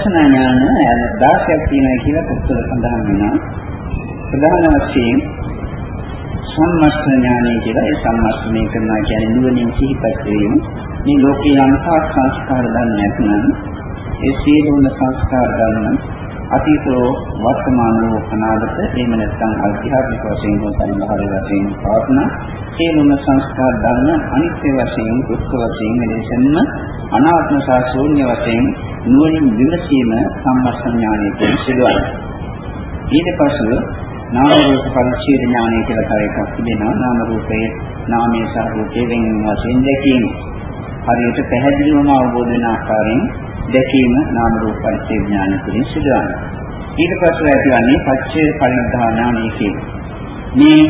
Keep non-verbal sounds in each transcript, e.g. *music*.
විදර්ශනා ඥාන 16ක් තියෙනවා කියලා පුස්තක සඳහන් වෙනවා. ප්‍රධාන වශයෙන් සම්මස්ත ඥානය කියලා ඒ සම්මස්තනය කරනවා කියන්නේ නුවණින් සිහිපත් කිරීම. මේ ලෝකේ අන්තා සංස්කාර දන්නේ නැත්නම් ඒ සියලුම සංස්කාර ගන්න අතීතෝ වර්තමානෝ අනාගත එහෙම නැත්නම් අධ්‍යාත්මික වශයෙන් හෝ පරිබාහිර වශයෙන් පවත්න සියලුම සංස්කාර ගන්න අනිත්‍ය වශයෙන් දුක්ඛ වශයෙන් මෙලෙසම අනාත්ම සහ ශූන්‍ය වශයෙන් නුවණින් විමසීම සම්මස්තඥානයේ සිදුවයි. ඊට පස්ව නාම රූප පරිච්ඡේද ඥානය කියලා තව එකක් තිබෙනවා. නාම රූපයේ නාමයේ සහ රූපයේ වෙන වශයෙන් දැකීම. හරියට පැහැදිලිවම අවබෝධ වෙන ආකාරයෙන් දැකීම නාම රූප පරිච්ඡේද ඥාන තුළින් සිදුවනවා. ඊට පස්සේ ඇතිවන්නේ පච්චේ පරිණාම ඥානය මේ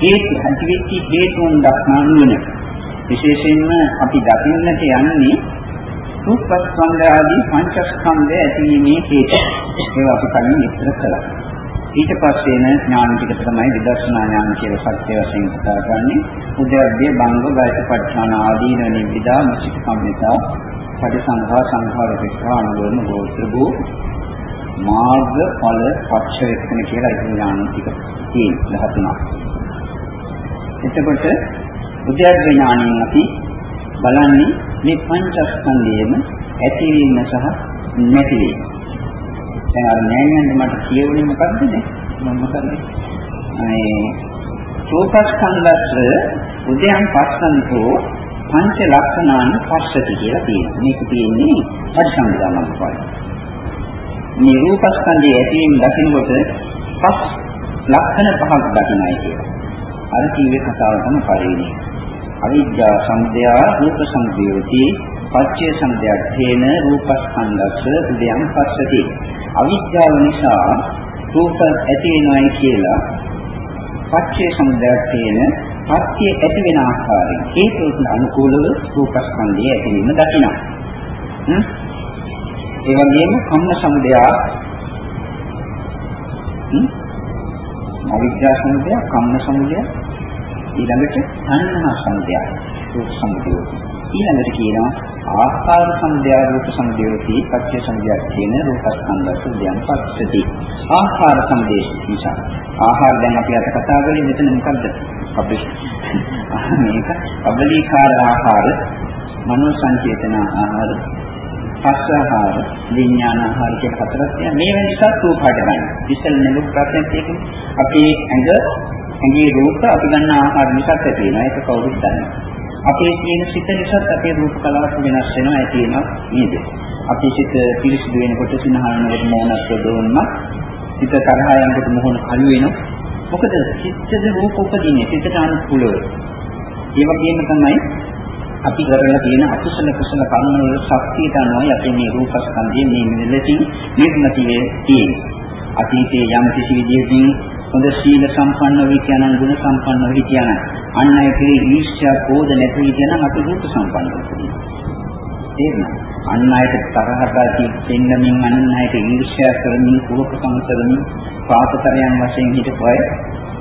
හේතු ඇතිවෙච්ච හේතුන් දක්නා නුවණ. විශේෂයෙන්ම අපි දකින්නට යන්නේ රූපස්කන්ධ ආදී පංචස්කන්ධය ඇතිවීමේ හේතු. ඒවා අපි කලින් විස්තර කළා. ඊට පස්සේ එන ඥාන ටික තමයි විදර්ශනා ඥාන කියලා සත්‍ය වශයෙන් කතා කරන්නේ. උද්‍යප්පේ බංග ගායකපඨාන ආදීන නිබ්බිදා මුචිත කම්මිතා පටිසංඝා සංඛාර විස්රාණවම ගෝත්‍රභූ මාර්ග ඵල පක්ෂ වෙන කියලා ඒ ඥාන ටික තියෙන 13ක්. එතකොට උද්‍යප්පේ ඥානයෙන් අපි බලන්නේ මේ පංචස්කන්ධයේම ඇතිවීම සහ නැතිවීම. දැන් අර නෑනියන්ට මට කියවුනේ මොකද්ද නේ? මම මොකද්ද? මේ රූපස්කන්ධස්ස උදයන් පස්සන්තෝ පංච ලක්ෂණාන් පස්සති කියලා තියෙනවා. මේක තියෙන්නේ පරිසංගාමක වල. මේ රූපස්කන්ධයේ ඇතිවීම දකින්නකොට පස් ලක්ෂණ පහක් දකින්නයි කියලා. අර කීවේ කතාව තමයි පරිණි. අවිද්‍යා සම්දය රූප සංදේවති පච්චය සම්දයක් තේන රූපස්කන්ධස්ස උදයන් පස්සති. අවිද්‍යාව නිසා රූප ඇති වෙනවයි කියලා පච්චේ සමුදයක් තියෙන පත්‍ය ඇති වෙන ආකාරයෙන් හේතුන් අනුකූලව රූපස්කන්ධය ඇතිවීම දකිනවා. ඒ වගේම කම්ම සමුදය අවිද්‍යා සමුදය, කම්ම සමුදය ඊළඟට සංහා සමුදය, රූප සමුදය. ඊළඟට කියනවා ආස්කාර සම්දයා රූප සම්දේවති පත්‍ය සම්දයක් කියන රූපස්කන්ධ සුද්ධයන් පස්සති ආහාර සම්දේශ නිසා. ආහාර දැන් අපි අද කතා කරන්නේ මෙතන මොකද්ද? අපි *laughs* මේක අබලීකාර ආහාර මනෝ සංචේතන ආහාර පස්ස ආහාර විඥාන ආහාර කියන හතරක් තියෙනවා. මේ වෙනසක් රූපහට ගන්න ඉස්සෙල් නෙළුම් ප්‍රශ්නයක් තියෙන්නේ. අපේ ඇඟ ඇඟේ රූප අපි ගන්න ආහාර නිසා ඇති වෙනවා ඒක කවුරුත් දන්නවා අපේ තියෙන සිත නිසා අපේ රූප කලාවක් වෙනස් වෙනවා ඒ තියෙනවා නේද? අපේ සිත පිරිසිදු වෙනකොට සිනහනකට මොනක් දොන්න සිත තරහා යනකොට මොහොන කළු වෙනවා. මොකද සිතද රූප උපදින්නේ සිතට අනුකූලව. ඒ වගේම තමයි අපි කරලා තියෙන අකුසල කුසල කර්ම වල ශක්තියට අනුවයි අපි මේ රූපස්කන්ධයේ මේ මෙලෙසින් නිර්මතියේ තියෙන්නේ. අතීතයේ යම් කිසි විදියකින් හොඳ සීල සම්පන්න වෙ කියනනම් ගුණ සම්පන්න වෙ කියනනම් අන්න ඒ කෙරේ ඊර්ෂ්‍යා කෝධ නැති කියනනම් අපි රූප සම්පන්න වෙනවා. තේරෙනවද? අන්න අයට තරහට දෙන්නමින් අන්න අයට ඊර්ෂ්‍යා කරමින් කුලකම් කරමින් පාපතරයන් වශයෙන් හිටපොය.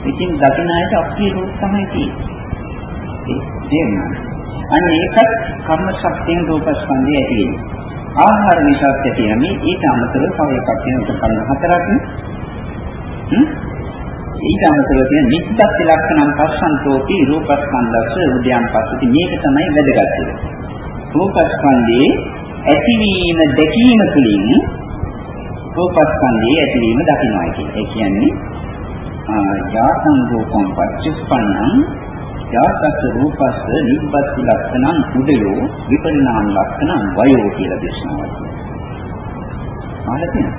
ඉතින් දකින්න අයට අපේ රූප තමයි තියෙන්නේ. තේරෙනවද? අන්න ඒකත් කර්ම ශක්තියෙන් රූපස්කන්ධය ඇති වෙනවා. ආහාර නිසා ඇති වෙන මේ ඊට අමතරව තව එකක් තියෙන උපකරණ හතරක් නේ. ඊට අමතරව තියෙන නිත්‍යත් ලක්ෂණම් පස්සන්තෝපි රූපස්කන්ධස්ස උද්‍යම් පස්සති මේක තමයි වැදගත් එක. රූපස්කන්ධයේ ඇතිවීම දැකීම තුළින් රූපස්කන්ධයේ ඇතිවීම දකින්නයි කියන්නේ. ඒ කියන්නේ යාසං රූපං පච්චස්පන්නං යාසස්ස රූපස්ස නිබ්බති ලක්ෂණං උදයෝ විපරිණාම ලක්ෂණං වයෝ කියලා දේශනාවක්. අහලා තියෙනවා. මේ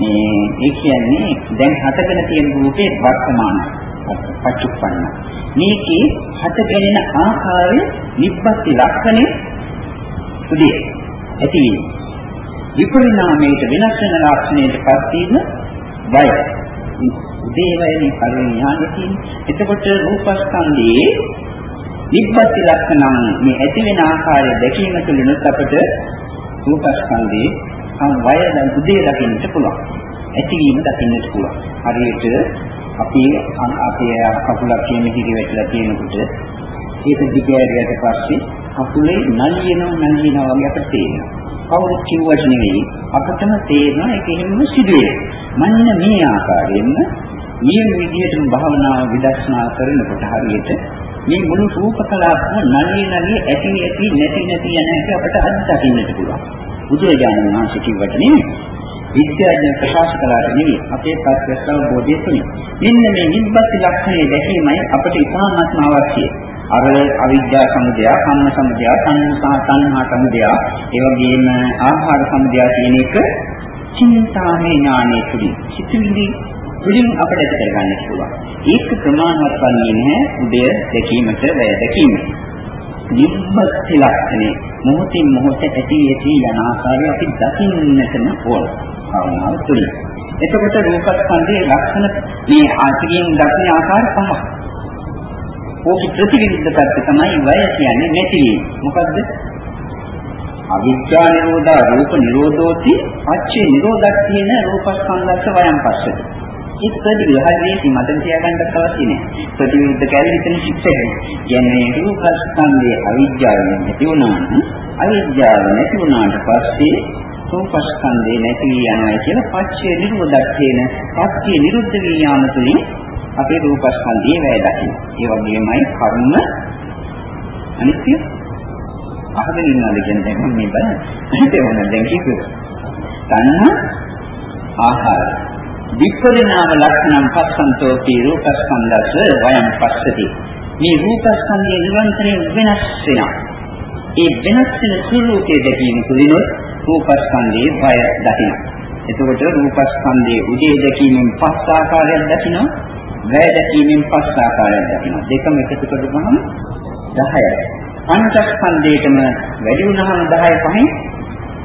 ඒ කියන්නේ දැන් හතගෙන තියෙන රූපේ වර්තමාන පච්චුප්පන්න. මේකේ හතගෙන ආකාරයේ නිබ්බති ලක්ෂණය උදේ ඇතිවීම. විපරිණාමයට වෙනස් වෙන ලක්ෂණයට පත් වීම වය. උදේ වයනේ පරිඥානෙ තියෙන්නේ. එතකොට රූපස්කන්ධයේ නිබ්බති ලක්ෂණම් මේ ඇති වෙන ආකාරය දැකීම තුළිනුත් අපට රූපස්කන්ධයේ සම් වය දැන් උදේ දකින්නට පුළුවන්. ඇතිවීම දකින්නට පුළුවන්. හරියට අපි අපේ කකුලක් කියන හිරි වැටලා තියෙනකොට ඒක දිගෑරියට පස්සේ කකුලේ නලියනවා නලියනවා වගේ අපිට තේරෙනවා. කවුරුත් කිව්වට නෙවෙයි අපටම තේරෙනවා ඒක එහෙමම සිදුවේ. මන්න මේ ආකාරයෙන්ම මේ විදිහටම භාවනාව විදර්ශනා කරනකොට හරියට මේ මුළු රූප කලාපම නලී නලී ඇති ඇති නැති නැති යන එක අපට අත්දකින්නට පුළුවන්. බුදුරජාණන් වහන්සේ කිව්වට නෙවෙයි. විද්‍යාඥ ප්‍රකාශ කළාට නෙවෙයි අපේ ප්‍රත්‍යක්ෂ අවබෝධය තුලින්. මෙන්න මේ නිබ්බත් ලක්ෂණය දැකීමයි අපට ඉතාමත්ම අවශ්‍යයි. අර අවිද්‍යා සමුදය, කම්ම සමුදය, සංසා තණ්හා සමුදය, ඒ වගේම ආහාර සමුදය කියන එක චින්තාමය ඥානය තුලින් සිතුවිලි තුලින් අපිට ඇති කරගන්න පුළුවන්. ඒක ප්‍රමාණවත් වන්නේ නැහැ උදය දැකීමට වැය දැකීමට. නිබ්බත් ලක්ෂණේ මොහොතින් මොහොත ඇති ඇති යන ආකාරය අපි දකින්නටම ඕන. භාවනාව තුළින්. එතකොට රූපස්කන්ධයේ ලක්ෂණ මේ ආචිකින් දක්න ආකාර පහක්. ඕක ප්‍රතිවිරුද්ධ පැත්ත තමයි වය කියන්නේ නැතිවීම. මොකද්ද? අවිද්‍යා නිරෝධා රූප නිරෝධෝති අච්චේ නිරෝධක් කියන රූපස්කන්ධස්ස වයන් පස්සට. ඒක ප්‍රතිවිරුද්ධ හරියට මතක තියාගන්නත් අවශ්‍ය නැහැ. ප්‍රතිවිරුද්ධ කැලේ ශික්ෂකයි. කියන්නේ රූපස්කන්ධයේ අවිද්‍යාව නැති වුණා නම් අවිද්‍යාව නැති වුණාට පස්සේ රූපස්කන්ධේ නැති යනවා කියලා පච්චේ නිරෝධක් කියන පච්චේ නිරුද්ධ වී යාම තුළින් අපේ රූපස්කන්ධයේ වැය දකින්න. ඒ වගේමයි කර්ම අනිත්‍ය අහගෙන ඉන්නවද කියන දැන් මේ බලන්න. *laughs* ඒක ඕන දැන් කිව්වේ. තණ්හා ආහාර විපරිණාම ලක්ෂණම් පස්සන්තෝ කී රූපස්කන්ධස වයං පස්සති. මේ රූපස්කන්ධය නිරන්තරයෙන් වෙනස් වෙනවා. ඒ වෙනස් වෙන ස්වરૂපයේ දැකීම තුළින් රූපස්කන්ධයේ බය දකින්න. එතකොට රූපස්කන්ධයේ උදේ දැකීමෙන් පස් ආකාරයක් දකින්න, වැය දැකීමෙන් පස් ආකාරයක් දකින්න. දෙකම එකතු කරගමු 10යි. පංචස්කන්ධයටම වැඩි වුණාම 10 පහෙන්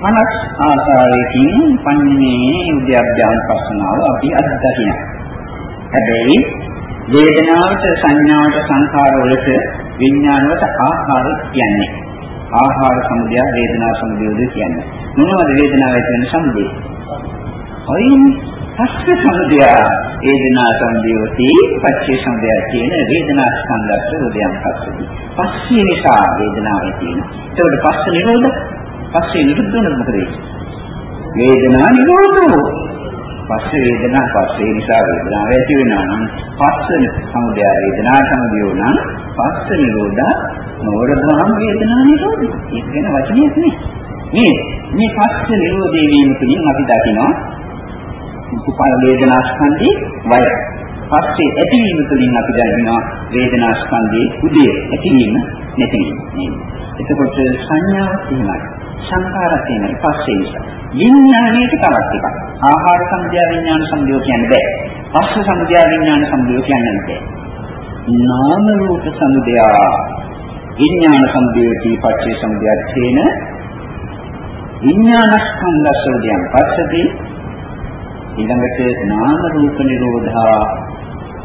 50 ආකාරයකින් පන්නේ උද්‍යප්ඥාන පස්සනාව අපි අත්දකින්න. හැබැයි වේදනාවට සංඥාවට සංඛාර වලට විඥානවට ආකාර කියන්නේ ආහාර සමුදය වේදනා සමුදයද කියන්නේ. මොනවද වේදනාව ඇති වෙන සමුදය? ඔයිනේ පස්ස සමුදය වේදනා සමුදයෝති පච්චේ සමුදය කියන වේදනා ස්කන්ධස්ස උදයන් පස්සදී. පස්සේ නිසා වේදනාව තියෙන. ඒකට පස්ස නිරෝධ පස්සේ නිරුද්ධ වෙනද මොකද වේදනා නිරෝධෝ පස්සේ වේදනා පස්සේ නිසා වේදනාව ඇති වෙනවා නම් පස්ස සමුදය වේදනා සමුදයෝ නම් පස්ස නිරෝධා නෝරධාම වේදනා නිරෝධය. ඒක වෙන වචනයක් නෙවෙයි. මේ මේ පස්ස නිරෝධේ වීම තුළින් අපි දකිනවා උපපාද වේදනා ස්කන්ධේ වය. පස්සේ ඇතිවීම තුළින් අපි දකිනවා වේදනා ස්කන්ධේ උදය ඇතිවීම නැතිවීම. එතකොට සංඥාවක් එහෙමයි. සංකාරයක් එහෙමයි පස්සේ නිසා. විඥානයේ තවත් එකක්. ආහාර සංඥා විඥාන සංයෝග කියන්නේ බෑ. පස්ස සංඥා විඥාන සංයෝග කියන්නේ නැහැ. නාම රූප සමුදය විඥාන සමුදයති පච්චේ සමුදයත්තේන විඥානස්කන්ධසෝදයන් පස්සදී ඊළඟට නාම රූප නිරෝධා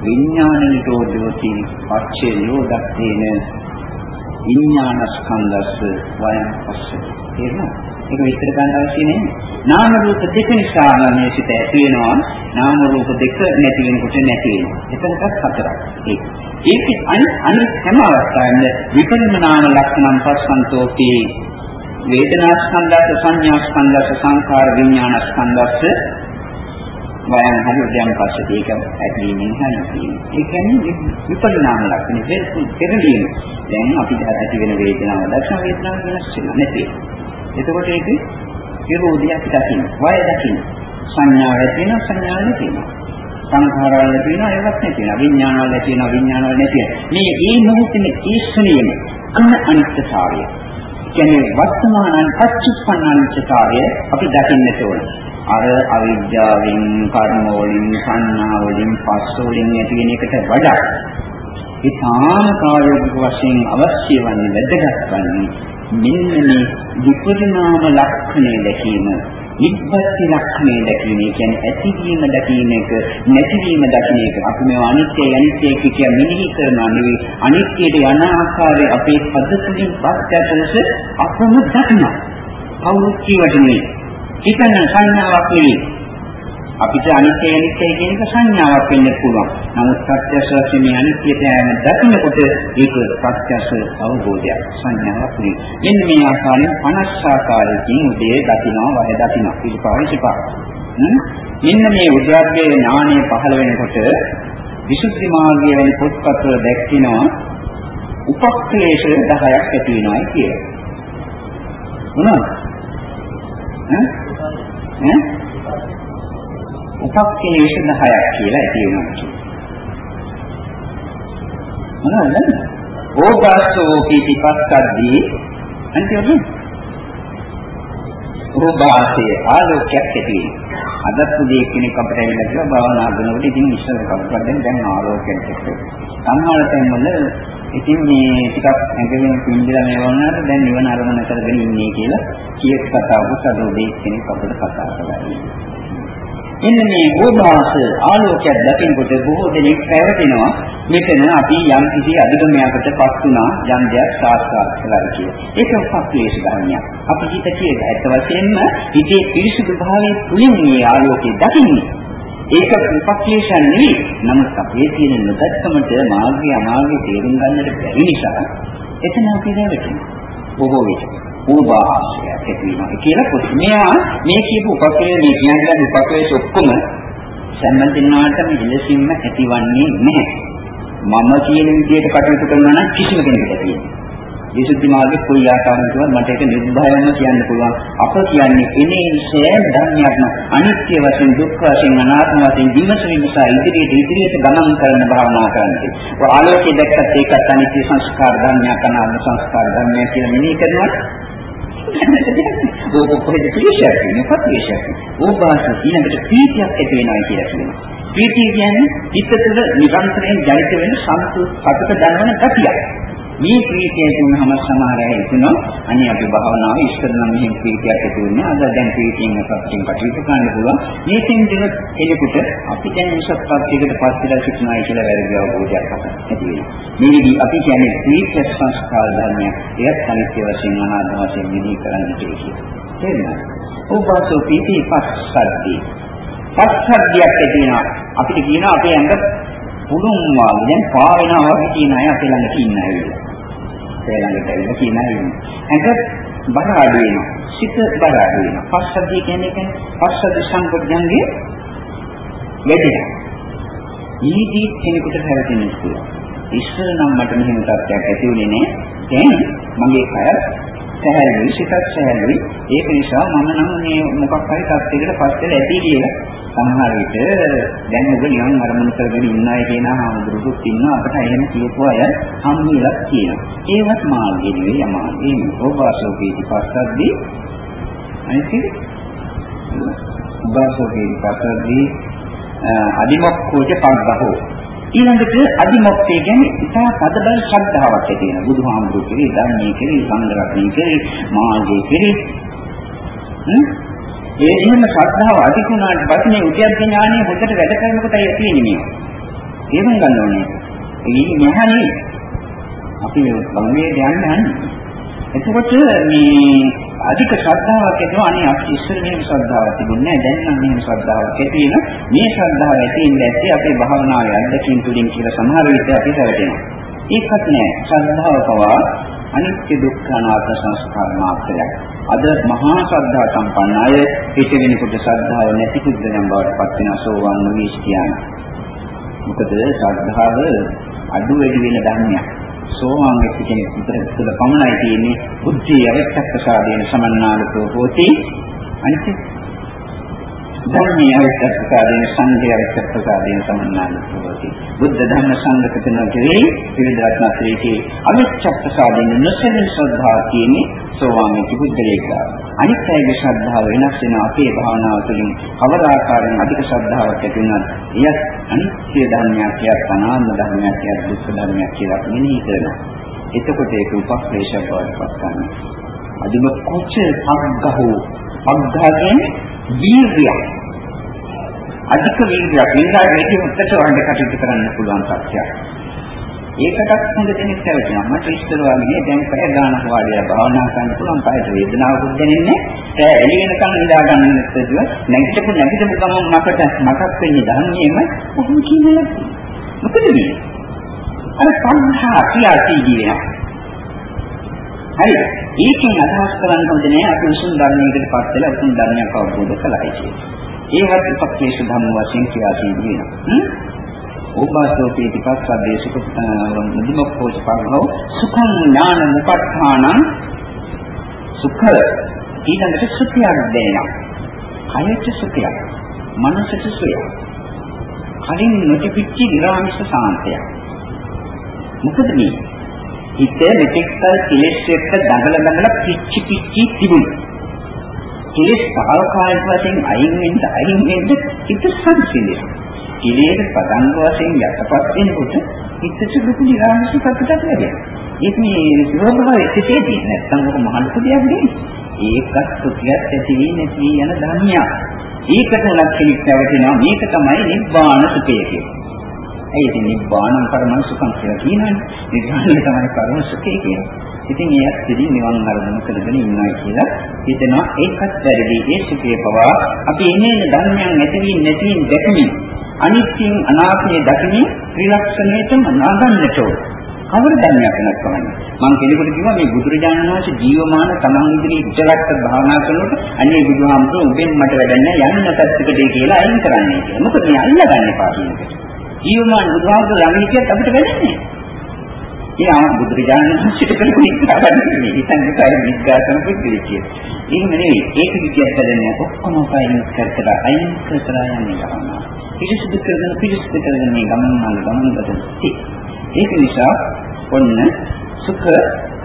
විඥාන නිරෝධෝති පච්චේ නිරෝධත්තේන විඥානස්කන්ධස්ස වයන් පස්සදී තේරෙනවද ඒක විස්තර කරන්න අවශ්‍ය නැහැ. නාම රූප දෙක නිසා මේ සිත ඇති වෙනවා. නාම රූප දෙක නැති වෙනකොට නැති වෙනවා. එතනටත් හතරක්. ඒක. ඒක අනිත් හැම අවස්ථාවෙම විපරිණාම ලක්ෂණම් පස්සන්තෝති වේදනා ස්කන්ධස්ස සංඥා ස්කන්ධස්ස සංඛාර විඥාන ස්කන්ධස්ස වයන් හරියටම පස්සේ ඒක ඇතිවීමෙන් හැනසීම. ඒ කියන්නේ විපරිණාම ලක්ෂණ පෙරදීම. දැන් අපි ඇති වෙන වේදනාව දක්ෂ වේදනාව වෙනස් වෙනවා නැති. එතකොට ඒක විරෝධය අපි දකින්න. වය දකින්න. සංඥාව ඇති වෙනවා සංඥාව නැති වෙනවා. සංඛාරවල තියෙනවා ඒවත් නැති වෙනවා. විඥානවල තියෙනවා විඥානවල නැති වෙනවා. මේ මේ මොහොතේ ඒ ශ්‍රේණියම අන්න අනිත්‍යතාවය. කියන්නේ වර්තමානං පච්චුප්පන්නංචතාවය අපි දකින්නට ඕන. අර අවිද්‍යාවෙන් කර්ම වලින් සංඥා වලින් පස්ස වලින් ඇති වෙන එකට වඩා ඉතාම කාර්යෝගික වශයෙන් අවශ්‍ය වන්නේ වැදගත් වන්නේ මෙන්න මේ විපරිණාම ලක්ෂණය දැකීම නිබ්බති ලක්ෂණය දැකීම කියන්නේ ඇතිවීම දැකීම එක නැතිවීම දකින්න එක. අපි මේ අනිත්‍ය අනිත්‍ය කිය මෙනෙහි කරනවා නෙවෙයි. අනිත්‍යයට යන ආකාරය අපේ පද්ධතියෙන් පස්සටස අපම දකිනවා කවුරුත් කියවට නෙවෙයි. හිතන සංඥාවක් නෙවෙයි. අපිට අනිත්‍ය අනිත්‍ය කියන එක සංඥාවක් වෙන්න පුළුවන්. නමුත් ප්‍රත්‍යක්ෂ වශයෙන් මේ අනිත්‍යයට යන දකින්නකොට ඒක ප්‍රත්‍යක්ෂ අවබෝධයක් සංඥාවක් නෙවෙයි. මෙන්න මේ ආකාරයෙන් 50 ආකාරයකින් උදේ දකින්නවා වය දකින්නවා. පිළිපාවිච්චපා. මෙන්න මේ උද්‍යප්පේ ඥානය පහළ වෙනකොට විසුද්ධි මාර්ගය වැනි පොත්පත්වල දැක්වෙනවා උපක්ලේශ 10ක් ඇති වෙනවා කියලා. මොනවද? ඈ ඈ උපක්ලේශ 10ක් කියලා ඇති වෙනවා. මොනවද? ඕපාසෝ පීතිපස්සද්දී අන්තිමට ඕපාසයේ ආලෝකයක් ඇති වෙනවා. අදත් උදේ කෙනෙක් අපිට ඇවිල්ලා කියලා භාවනා කරනකොට ඉතින් ඉස්සර කවුරුත් දැන් ආලෝකයක් එක්ක. සම්මාන තැන්වල ඉතින් මේ ටිකක් ඇඟගෙන පින්දලා මේ වුණාට දැන් නිවන අරමුණ කරගෙන ඉන්නේ කියලා කීයක් කතාවක අද උදේ කෙනෙක් අපිට කතා කරලා එන්න මේ ඕභාස ආලෝකයක් දකිනකොට බොහෝ දෙනෙක් පැවැදෙනවා මෙතන අපි යම් කිසි අධිගමයකට පත් වුණා යම් දෙයක් සාක්ෂාත් කළා කියලා. ඒක උපක්ලේශ ධර්මයක්. අපි හිත කියන ඇත්ත වශයෙන්ම හිතේ පිරිසුදු භාවයේ තුලින් මේ ආලෝකය දකින්නේ. ඒක උපක්ලේශ නෙවෙයි. නමුත් අපේ තියෙන නොදැක්කමට මාර්ගය අමාර්ගය තේරුම් ගන්නට බැරි නිසා එතන අපි රැවටෙනවා. බොහෝ විට. ඕභාසය ඇති වෙනවා කියලා පොත්. මෙයා මේ කියපු උපක්ලේශ මේ කියන්නේ උපක්ලේශ ඔක්කොම සම්මතිනාට මෙලෙසින්ම ඇතිවන්නේ නැහැ. මම කියන විදිහට කටයුතු කරනවා නම් කිසිම කෙනෙකුට තියෙන්නේ. විසුද්ධි මාර්ගයේ කොයි ආකාරයකවත් මට ඒක නිර්භයම කියන්න පුළුවන්. අප කියන්නේ එනේ සෑම ධර්මයක්ම අනිත්‍ය වශයෙන් දුක්ඛ වශයෙන් අනාත්ම වශයෙන් විමස විමසා ඉදිරියට ඉදිරියට ගමන් කරන භාවනා කරන්නේ. ඔය ආලෝකයේ දැක්කත් ඒකත් අනිත්‍ය සංස්කාර ධර්මයක් අනාත්ම සංස්කාර ධර්මයක් කියලා මෙනෙහි කරනවා. ඕක කොහෙද ක්ලේශයක් තියෙන්නේ? පත්‍යශයක්. ඕපාස ඊළඟට ප්‍රීතියක් ඇති වෙනවා කියලා කියනවා. ප්‍රීතිය කියන්නේ හිත තුළ නිරන්තරයෙන් ජනිත වෙන සතුට දැනවන ගතියක්. මේ ප්‍රීතිය තුනම සමහර අය හිතනවා අනේ අපි භාවනාවේ ඉස්සර නම් මෙහෙම ප්‍රීතියක් ඇති වෙන්නේ අද දැන් ප්‍රීතියෙන් අපිට කටයුතු කරන්න පුළුවන්. මේකෙන් දෙන කෙනෙකුට අපි දැන් උසස් ප්‍රත්‍යයකට පස්සෙලා සිටිනවා කියලා වැරදි අවබෝධයක් ඇති වෙනවා. මේකදී අපි කියන්නේ ප්‍රීතිය සංස්කාර ධර්මයක්. එයත් අනිත්‍ය වශයෙන් අනාත්ම වශයෙන් විදී කරන්න කියලා. තේරෙනවද උපාසෝ පීති පස්සද්දී. පස්සද්ධියක් ඇති වෙනවා. අපිට කියනවා අපේ ඇඟ පුළුන් වාගේ දැන් පා වෙනවා වගේ කියන අය අපේ ළඟ ඉන්න අය. අපේ ළඟට ඇවිල්ලා කියන අය. ඇඟ බර අඩු වෙනවා. සිත බර අඩු වෙනවා. පස්සද්ධිය කියන්නේ කියන්නේ පස්සද්ධ සංකප්පයන්ගේ වැඩිලා. ඊදී කෙනෙකුට හැරෙන්න පුළුවන්. ඉස්සර නම් මට මෙහෙම තත්ත්වයක් ඇති වුණේ නෑ. දැන් මගේ කය සැහැල්ලුයි සිතත් සැහැල්ලුයි. ඒක නිසා මම නම් මේ මොකක් හරි තත්යකට පස්සෙල ඇති කියලා. සමහර විට දැන් ඔබ නිවන් අරමුණු කරගෙන ඉන්න අය කියන ආමුදුරුත් ඉන්නවා. අපට එහෙම කියපු අය හම්බුලක් කියනවා. ඒවත් මාර්ගය නෙවෙයි අමාර්ගය ඕවාසෝකේටි පස්සද්දී. අනිත් උපාසෝකේටි පස්සද්දී. අදිමොක්කෝච පග්ගහෝ. ඊළඟට අදිමොක්තේ කියන්නේ ඉතා පදබල ශ්‍රද්ධාවක් ඇති වෙන බුදුහාමුදුරු කෙරේ ධර්මයේ කෙරේ සංගරත්නයේ කෙරේ මාර්ගයේ කෙරේ ඒ එහෙම ශ්‍රද්ධාව අධික වුණාට පස්සේ මේ උද්‍යප්ප ඥානය හොඳට වැඩ කරනකොට ඇති වෙන්නේ මේ. තේරුම් ගන්න ඕනේ. ඒ මහණේ. අපි බංගේ යන්නේ එතකොට මේ අධික ශ්‍රද්ධාවක් ඇතිවෙනවා අනේ අපි ඉස්සර මෙහෙම ශ්‍රද්ධාවක් තිබුණේ නැහැ. දැන් නම් මෙහෙම ශ්‍රද්ධාවක් ඇති වෙන මේ ශ්‍රද්ධාව ඇති වෙන්නේ නැත්තේ අපේ භාවනාවේ අත්දැකීම් තුලින් කියලා සමහර විට අපි හැවටෙනවා ඒකත් නෑ ශ්‍රද්ධාව පවා අනිත්‍ය දුක්ඛ අනාත්ම සංස්කාර මාත්‍රයක්. අද මහා ශ්‍රද්ධා සම්පන්න අය පිටිවෙනකොට ශ්‍රද්ධාව නැති කුද්දයන් බවට පත් වෙන සෝවාන් නොවී කියන මොකද ශ්‍රද්ධාව අඩු වැඩි වෙන ධර්මයක්. සෝවාන් වෙච්ච කෙනෙක් විතර තුළ පමණයි තියෙන්නේ. බුද්ධිය අවශ්‍යකතාවයෙන් සමන්නාලකෝ හෝති. අනිත් ධර්මීය අවශ්‍යකතාවයෙන් සංඝය අවශ්‍යකතාවයෙන් සමන්නාලකෝ හෝති බුද්ධ ධර්ම සංඝ කතන කෙරෙහි විවිධ රත්නත්‍රයේ අවශ්‍යකතාවයෙන් නොසලින් ශ්‍රද්ධාව කියන්නේ සෝවාන් වෙච්ච පුද්ගලයෙක්. අනිත් අයගේ ශ්‍රද්ධාව වෙනස් වෙන අපේ භාවනාව තුළින් කවර ආකාරයෙන් අධික ශ්‍රද්ධාවක් ඇති වුණත් එයත් අනිත්‍ය ධර්මයක් කියත් අනාත්ම ධර්මයක් කියත් දුක්ඛ ධර්මයක් කියලා මෙනෙහි කරනවා. එතකොට ඒක උපක්ලේශයක් බවට පත් කරනවා. අදිම කුච්ච පග්ගහෝ පග්ගහයෙන් වීර්යය. අධික වීර්යයක් ඉන්නා වැඩි උත්තර වන්න කටයුතු කරන්න පුළුවන් සත්‍යයක්. ඒකටත් හොඳ දෙනෙක් පැවතුනා. මට ඉස්සර වගේ දැන් පැය ගානක් වාඩිලා භාවනා කරන්න පුළුවන්. කායට වේදනාවකුත් දැනෙන්නේ නැහැ. එළි වෙනකන් නිදා ගන්න නැතුව නැගිටපු නැගිටපු ගමන් මකට මතක් වෙන්නේ ධර්මයේම කොහොම කියන්නේ. මොකද මේ? අර සංහා කියාසී කියනවා. හරි. ඒකෙන් අදහස් කරන්න හොඳ නෑ අපි උසුන් ධර්මයකට පත් වෙලා උසුන් ධර්මයක් අවබෝධ කළායි කියන්නේ. ඒවත් උපක්ලේශ ධර්ම වශයෙන් ක්‍රියාශීලී වෙනවා. උපාසෝපේති පස්සද්දේ සුඛ මුදිමොක්ඛෝච පරමෝ සුඛං ඥාන මුපත්ථානං සුඛ ඊළඟට සුඛයක් දෙනවා. කයට සුඛයක්. මනසට සුඛයක්. කලින් නොතිබිච්ච විරාමිෂ සාන්තයක්. මොකද මේ හිත මෙතෙක්කල් කෙලෙස් එක්ක දඟල දඟල පිච්චි පිච්චි තිබුණා. කෙලෙස් සාවකාලික වශයෙන් අයින් වෙන්න අයින් වෙන්න හිත සංසිඳෙනවා. කෙලෙස් පදංග වශයෙන් යටපත් වෙනකොට හිතට දුක නිරාමස සතුටක් ලැබෙනවා. ඒක මේ ස්වභාවයේ සිටේදී නැත්නම් ඔක මහලු දෙයක් නෙවෙයි. ඒකත් සුඛයක් ඇති වී නැති යන ධර්මයක්. ඒකට ලක්ෂණික පැවතෙනවා මේක තමයි නිබ්බාන සුඛය කියන්නේ. ඒ ඉතින් නිබ්බාණං පරමං සුඛං කියලා කියනවනේ. නිර්වාණය තමයි පරම සුඛය කියන්නේ. ඉතින් ඒත් ඉතින් නිවන් අරමුණු කරගෙන ඉන්නවා කියලා හිතනවා ඒකත් වැරදි. ඒ සුඛය පවා අපි එන්නේ ධර්මයන් නැතිවීම නැතිවීම දැකමින් අනිත්‍යං අනාත්මය දකිමින් ත්‍රිලක්ෂණයටම නාගන්නට ඕන. කවර ධර්මයක් වෙනස් කරන්නේ මම කෙනෙකුට කිව්වා මේ බුදුරජාණන් වහන්සේ ජීවමාන තමන් ඉදිරියේ ඉතලක්ක භාවනා කරනකොට අනේ බුදුහාමුදුරුවෝ උඹෙන් මට වැඩක් නැහැ යන්න පැත්තකට කියලා අයින් කරන්නේ කියලා. මොකද මේ අල්ලගන්න එපා කියන එක. ජීවමාන බුදුහාමුදුර ළඟ හිටියත් අපිට වෙන්නේ ඒ ආ බුදුරජාණන් වහන්සේට කරපු ඉස්සරහට හිතන්නේ කයි විග්ඝාතන පුද්ගලෙක් කියලා. එහෙම නෙවෙයි. ඒක විදියට දැනන්නේ ඔක්කොම කයින් කරතර අයින් කරතර යන්නේ ගමන. පිළිසුදු කරගෙන පිළිසුදු කරගෙන මේ ගමන මන ගමන ගතයි. ඒක නිසා ඔන්න සුඛ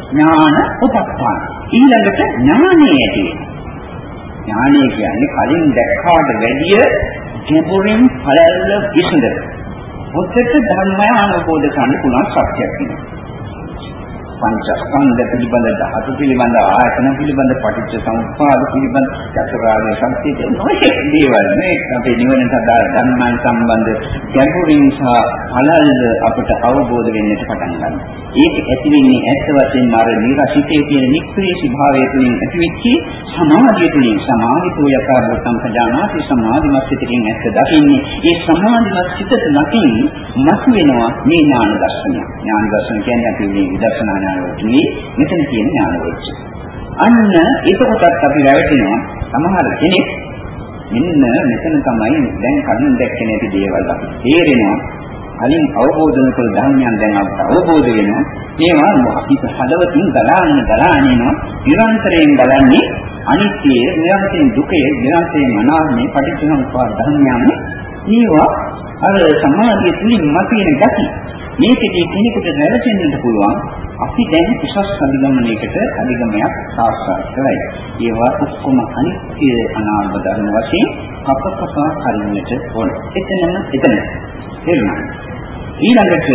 ඥාන උපස්ථාන. ඊළඟට ඥානය ඇති ඥානය කියන්නේ කලින් දැක්කාට වැඩිය ගැඹුරින් පළල්ල විසඳන හොතට ධර්මය අවබෝධ කරගන්න පුළුවන් ශක්තියක් තියෙනවා. පංචස්කන්ධ පිළිබඳ ධාතු පිළිබඳ ආයතන පිළිබඳ පටිච්ච සමුප්පාද පිළිබඳ චතුරාර්ය සත්‍ය නොයෙක් දේවල් මේ අපේ නිවනට අදාළ ධර්මයන් සම්බන්ධ ගැඹුරින් සහ අලල්ල අපට අවබෝධ වෙන්නට පටන් ගන්නවා. ඒක ඇති වෙන්නේ ඇත්ත වශයෙන්ම අර නිරසිතේ තියෙන නික්‍රිය ස්වභාවය තුළින් ඇතිවෙච්ච සමාධිය තුළින් සමාධිතෝ යථා භූතං පජානාති සමාධිමත් සිතකින් ඇත්ත දකින්නේ. ඒ සමාධිමත් සිත තුළින් මත වෙනවා මේ ඥාන දර්ශනය. ඥාන දර්ශන කියන්නේ අපි මේ විදර්ශනා ඥානවලදී මෙතන තියෙන ඥානවලට. අන්න ඒකකටත් අපි රැවටෙනවා සමහර කෙනෙක්. මෙන්න මෙතන තමයි දැන් කලින් දැක්කේ නැති දේවල් අපි තේරෙනවා. කලින් අවබෝධ කරන ධර්මයන් දැන් අපට අවබෝධ වෙනවා. මේවා අපි හදවතින් ගලාගෙන ගලාගෙන යනවා නිරන්තරයෙන් ගලන්නේ අනිත්‍ය නිරන්තරයෙන් දුකය නිරන්තරයෙන් අනාත්මය පටිච්චසමුප්පාද ධර්මයන්. මේවා අර සමාධිය තුලින් මතුවෙන gati මේකදී කෙනෙකුට නැවතෙන්නත් පුළුවන් අපි දැන් උසස් අධිගමනයකට අධිගමයක් සාක්ෂාත් කරයි. ඒවා ඔක්කොම අනිත්‍ය අනාත්ම ධර්ම වශයෙන් කපකපා හරින්නට ඕන. එතනම එතන. තේරුණා. ඊළඟට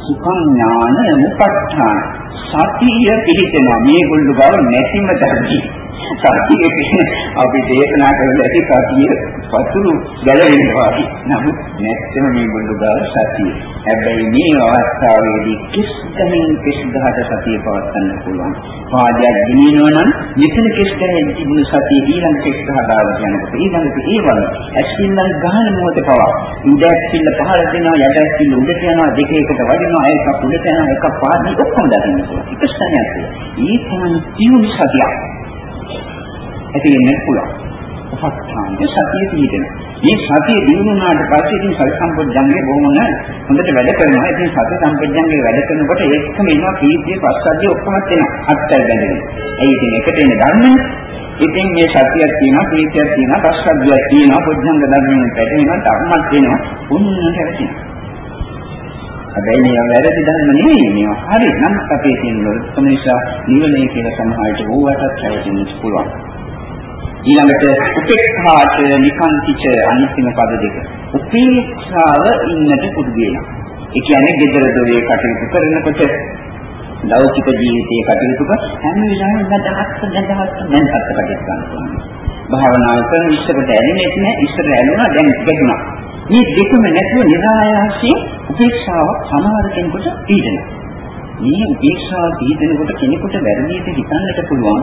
සුඛං ඥාන මුපත්ඨාන සතිය පිළිතෙනවා මේගොල්ලෝ බව නැතිම තරදී සතියේ අපි දේශනා කරන ඇති සතිය පතුරු ගැලවෙනවා. නමුත් නැත්තම මේ බුදුගාව සතිය. හැබැයි මේ අවස්ථාවේදී කිස්දමින් කිස්දහට සතිය පවත්වන්න පුළුවන්. පාදයක් ගෙනියනවා නම් මෙතන කිස්දහෙන් තිබුණු සතිය ඊළඟ කිස්දහට ආව යනකොට ඊළඟට ඒ වල ඇස්සිල්ලන් ගහන මොහොත පවා ඉඳ ඇස්සිල්ල පහළ දෙනවා යට ඇස්සිල්ල උඩට යනවා දෙක එකට වදිනවා එකක් උඩට යනවා එකක් පාදේ ඔක්කොම දකින්න පුළුවන්. එක ස්ථානයක්. ඒ තමයි ජීවන සතිය. ඇති වෙන්න පුළුවන්. උපස්ථානයේ සතිය තියෙනවා. මේ සතිය දිනුනාට පස්සේ ඉතින් සති සම්පජ්ජංගේ බොහොම හොඳට වැඩ කරනවා. ඉතින් සති සම්පජ්ජංගේ වැඩ කරනකොට ඒකම එනවා කීර්තිය පස්සද්ධිය ඔක්කොම එනවා. අත්තල් බැඳගෙන. ඒ ඉතින් එකට එන ධර්මනේ ඉතින් මේ සතියක් තියෙනවා, කීර්තියක් තියෙනවා, පස්සද්ධියක් තියෙනවා, පොඥංග ධර්මයෙන් පැටෙනවා, ධර්මයක් තියෙනවා. උන්නට ඇතිවෙනවා. හැබැයි මේවා වැරදි ධර්ම නෙවෙයි මේවා හරි නම් අපේ තියෙන ලොකු නිසා නිවනේ කියලා සමහරට ඕවටත් හැදෙන්න පුළුවන් ඊළඟට උපේක්ෂාච නිකාන්තිච අනිත්‍යම පද දෙක. උපේක්ෂාව ඉන්නට පුරුදු වෙනවා. ඒ කියන්නේ gedara දොරේ කටයුතු කරනකොට ලෞකික ජීවිතයේ කටයුතු කර හැම වෙලාවෙම දහස් දහස් දැන් අත්පත් ගන්නවා. භාවනාව කරන ඉස්සරට ඇලෙන්නේ නැහැ ඉස්සර ඇලුනා දැන් ගැටුණා. මේ දෙකම නැතුව නිරායාසයෙන් උපේක්ෂාව සමහර කෙනෙකුට පීඩනයි. මේ උපේක්ෂාව පීඩනකොට කෙනෙකුට වැරදියට හිතන්නට පුළුවන්.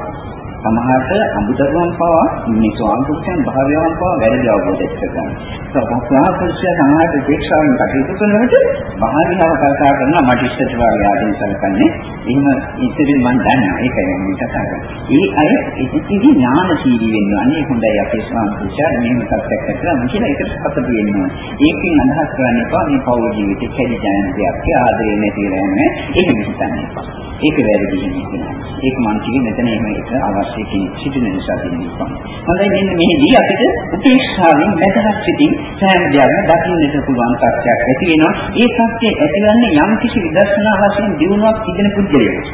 සමහරට අමුදරුවන් පවා මේ ස්වාමෘත්‍යයන් භාවයන් පවා වැරදි අවබෝධයක් කරගන්න. සබස්වාපෘෂ්‍ය සමහරට උපේක්ෂාවෙන් කටයුතු කරනකොට භාවිතාව කල්පනා කරනවා මට ඉස්සරට වාගේ ආදින් සැලකන්නේ. එහෙම ඉතින් මම දන්නවා ඒකයි මම කතා කරන්නේ. ඒ අය ඉතිරි ඥානශීලී වෙන්න අනේ හොඳයි අපේ ස්වාමෘත්‍යය මෙහෙම තත්ත්වයක් කරලා මම කියලා ඒකට සතුටු වෙනවා. ඒකෙන් අදහස් කරන්න එපා මේ පෞද්ගල ජීවිතේ කැඩි යන දෙයක් ආදරේ නැතිලා යන්නේ. ඒක හිතන්න එපා. ඒක වැරදි කියන්නේ. ඒක මම කියන්නේ මෙතන එහෙම එක අවශ්‍ය කෙනෙක් සිටින නිසා තියෙනවා. හොඳයි මෙන්න මෙහිදී අපිට උපේක්ෂාවෙන් වැදගත් සිටින් සෑම දෙයක්ම දකින්නට පුළුවන් තත්ත්වයක් ඇති වෙනවා. ඒ තත්ත්වය ඇතිවන්නේ යම් කිසි විදර්ශනා වශයෙන් දිනුවක් තිබෙන පුද්ගලයෙකුට.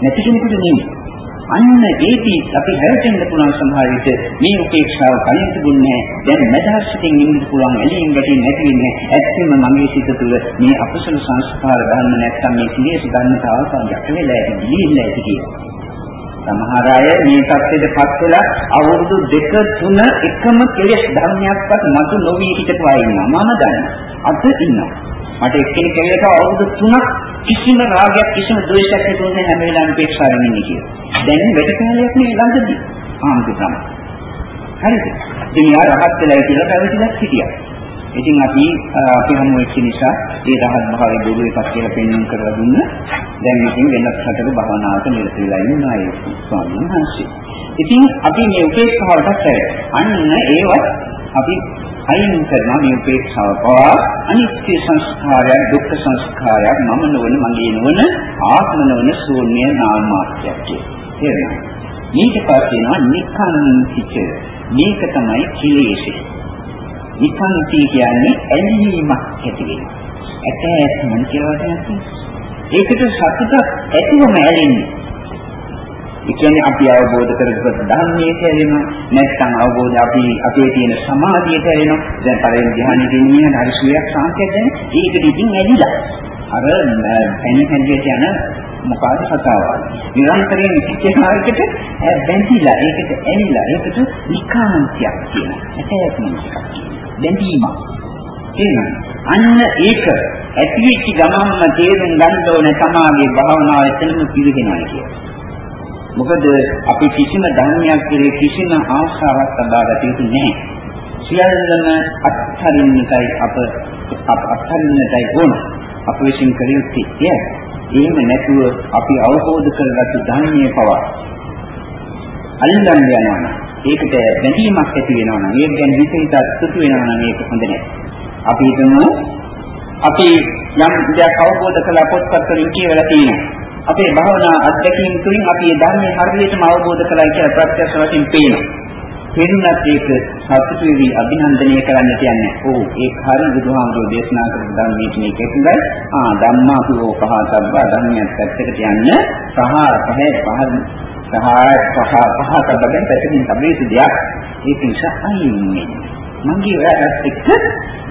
නැති කෙනෙකුට නෙමෙයි. අන්න ඒකී අපි හැරෙන්න පුළුවන් සමහර විට මේ උපේක්ෂාව කලින් තිබුණේ දැන් මදහස්සිතින් ඉන්න පුළුවන් එළියෙන් ගැටෙන්නේ නැති වෙන්නේ ඇත්තම මගේ සිත තුළ මේ අකුසල සංස්කාර ගන්න නැත්නම් මේ සිලේශ ගන්න තාවක යට වෙලා ඇති දිලින්න ඇති කියලා. සමහර අය මේ தත්ත්වයටපත් වෙලා අවුරුදු දෙක තුන එකම කෙලෙස් ධර්මයක්වත් මතු නොවී හිටපු අය ඉන්නවා. මම දන්නවා. අද ඉන්නවා. මට එක්කෙනෙක් කියලක අවුරුදු 3ක් කිසිම රාගයක් කිසිම ද්වේෂයක් නැතුව හැම වෙලාවෙම උපේක්ෂාවෙන් ඉන්නේ කියලා. දැන් වැඩ කාලයක් නේ ළඟදී. ආම්තු තමයි. හරිද? ඉතින් යා රහත් වෙලා කියලා පැවිදිලා හිටියා. ඉතින් අපි අපි හමු වෙච්ච නිසා ඒ රහත් භාවයේ දුරු එකක් කියලා පෙන්වන්න කරලා දුන්න. දැන් ඉතින් වෙනත් රටක භවනාවට නිරත වෙලා ඉන්නවා ඒ ස්වාමීන් වහන්සේ. ඉතින් අපි මේ උපේක්ෂාවටත් අන්න ඒවත් අපි අයින් කරන මේ උපේක්ෂාව පවා අනිත්‍ය සංස්කාරයක් දුක්ඛ සංස්කාරයක් මම නොවන මගේ නොවන ආත්ම නොවන ශූන්‍ය නාම මාත්‍රයක් කියලා. මේක පස්සේ නිකන්තිච මේක තමයි කිලේශය. නිකන්ති කියන්නේ ඇලීමක් ඇති වෙන. ඇත ඇත්මන් කියලා වචනයක් ඒකට සතුටක් ඇතිවම ඇලෙන්නේ. ඒ කියන්නේ අපි අවබෝධ කරගත් ධර්මයේ තේරෙනවා නැත්නම් අවබෝධ අපි අපේ තියෙන සමාධිය තේරෙනවා දැන් පළවෙනි ධ්‍යානෙදී ඉන්න හරි සුවයක් සාන්තියක් දැන ඒකට ඉතින් ඇදිලා අර පැණි පැණියට යන මොකද කතාවක් නිරන්තරයෙන් විචිකිච්ඡාවකට බැඳිලා ඒකට ඇනිලා ඒකට නිකාන්තියක් කියනවා ඇතැත්ම බැඳීමක් තේරෙනවද අන්න ඒක ඇතිවෙච්ච ගමන්ම තේරුම් ගන්න ඕනේ සමාගයේ භාවනාව එතනම පිළිගෙනවා කියන්නේ මොකද අපි කිසිම ධර්මයක් කෙරේ කිසිම ආශාවක් ලබාගත යුතු නැහැ. සියල්ලම අත්හරින්නටයි අප අත්හරින්නටයි ඕන. අප විසින් කළ යුත්තේ එය. එහෙම නැතුව අපි අවබෝධ කරගත්තු ධර්මයේ පවා අල්ලන්න යනවා නම් ඒකට බැඳීමක් ඇති වෙනවා නම් ඒක ගැන විශේෂ අත්තුතු වෙනවා නම් ඒක හොඳ නැහැ. අපි හිතමු අපි යම් දෙයක් අවබෝධ කළ පොත්පත් වලින් කියවලා තියෙනවා. අපේ භවනා අත්දැකීම් තුළින් අපි මේ ධර්මයේ හරියටම අවබෝධ කළා කියලා ප්‍රත්‍යක්ෂ වශයෙන් පේනවා. පෙන්නත් ඒක සතුටු වෙවි අභිනන්දනය කරන්න කියන්නේ. ඔව් ඒක හරි බුදුහාමුදුරෝ දේශනා කරපු ධර්මයේ මේක එකඟයි. ආ ධම්මාසුරෝ පහතබ්බා ධර්මයක් පැත්තකට යන්න සහ පහේ පහ සහ පහ පහතබ්බෙන් පැත්තකින් තමයි දෙයක්. ඒක නිසා අයින් වෙන්නේ. මගේ ඔයාලත් එක්ක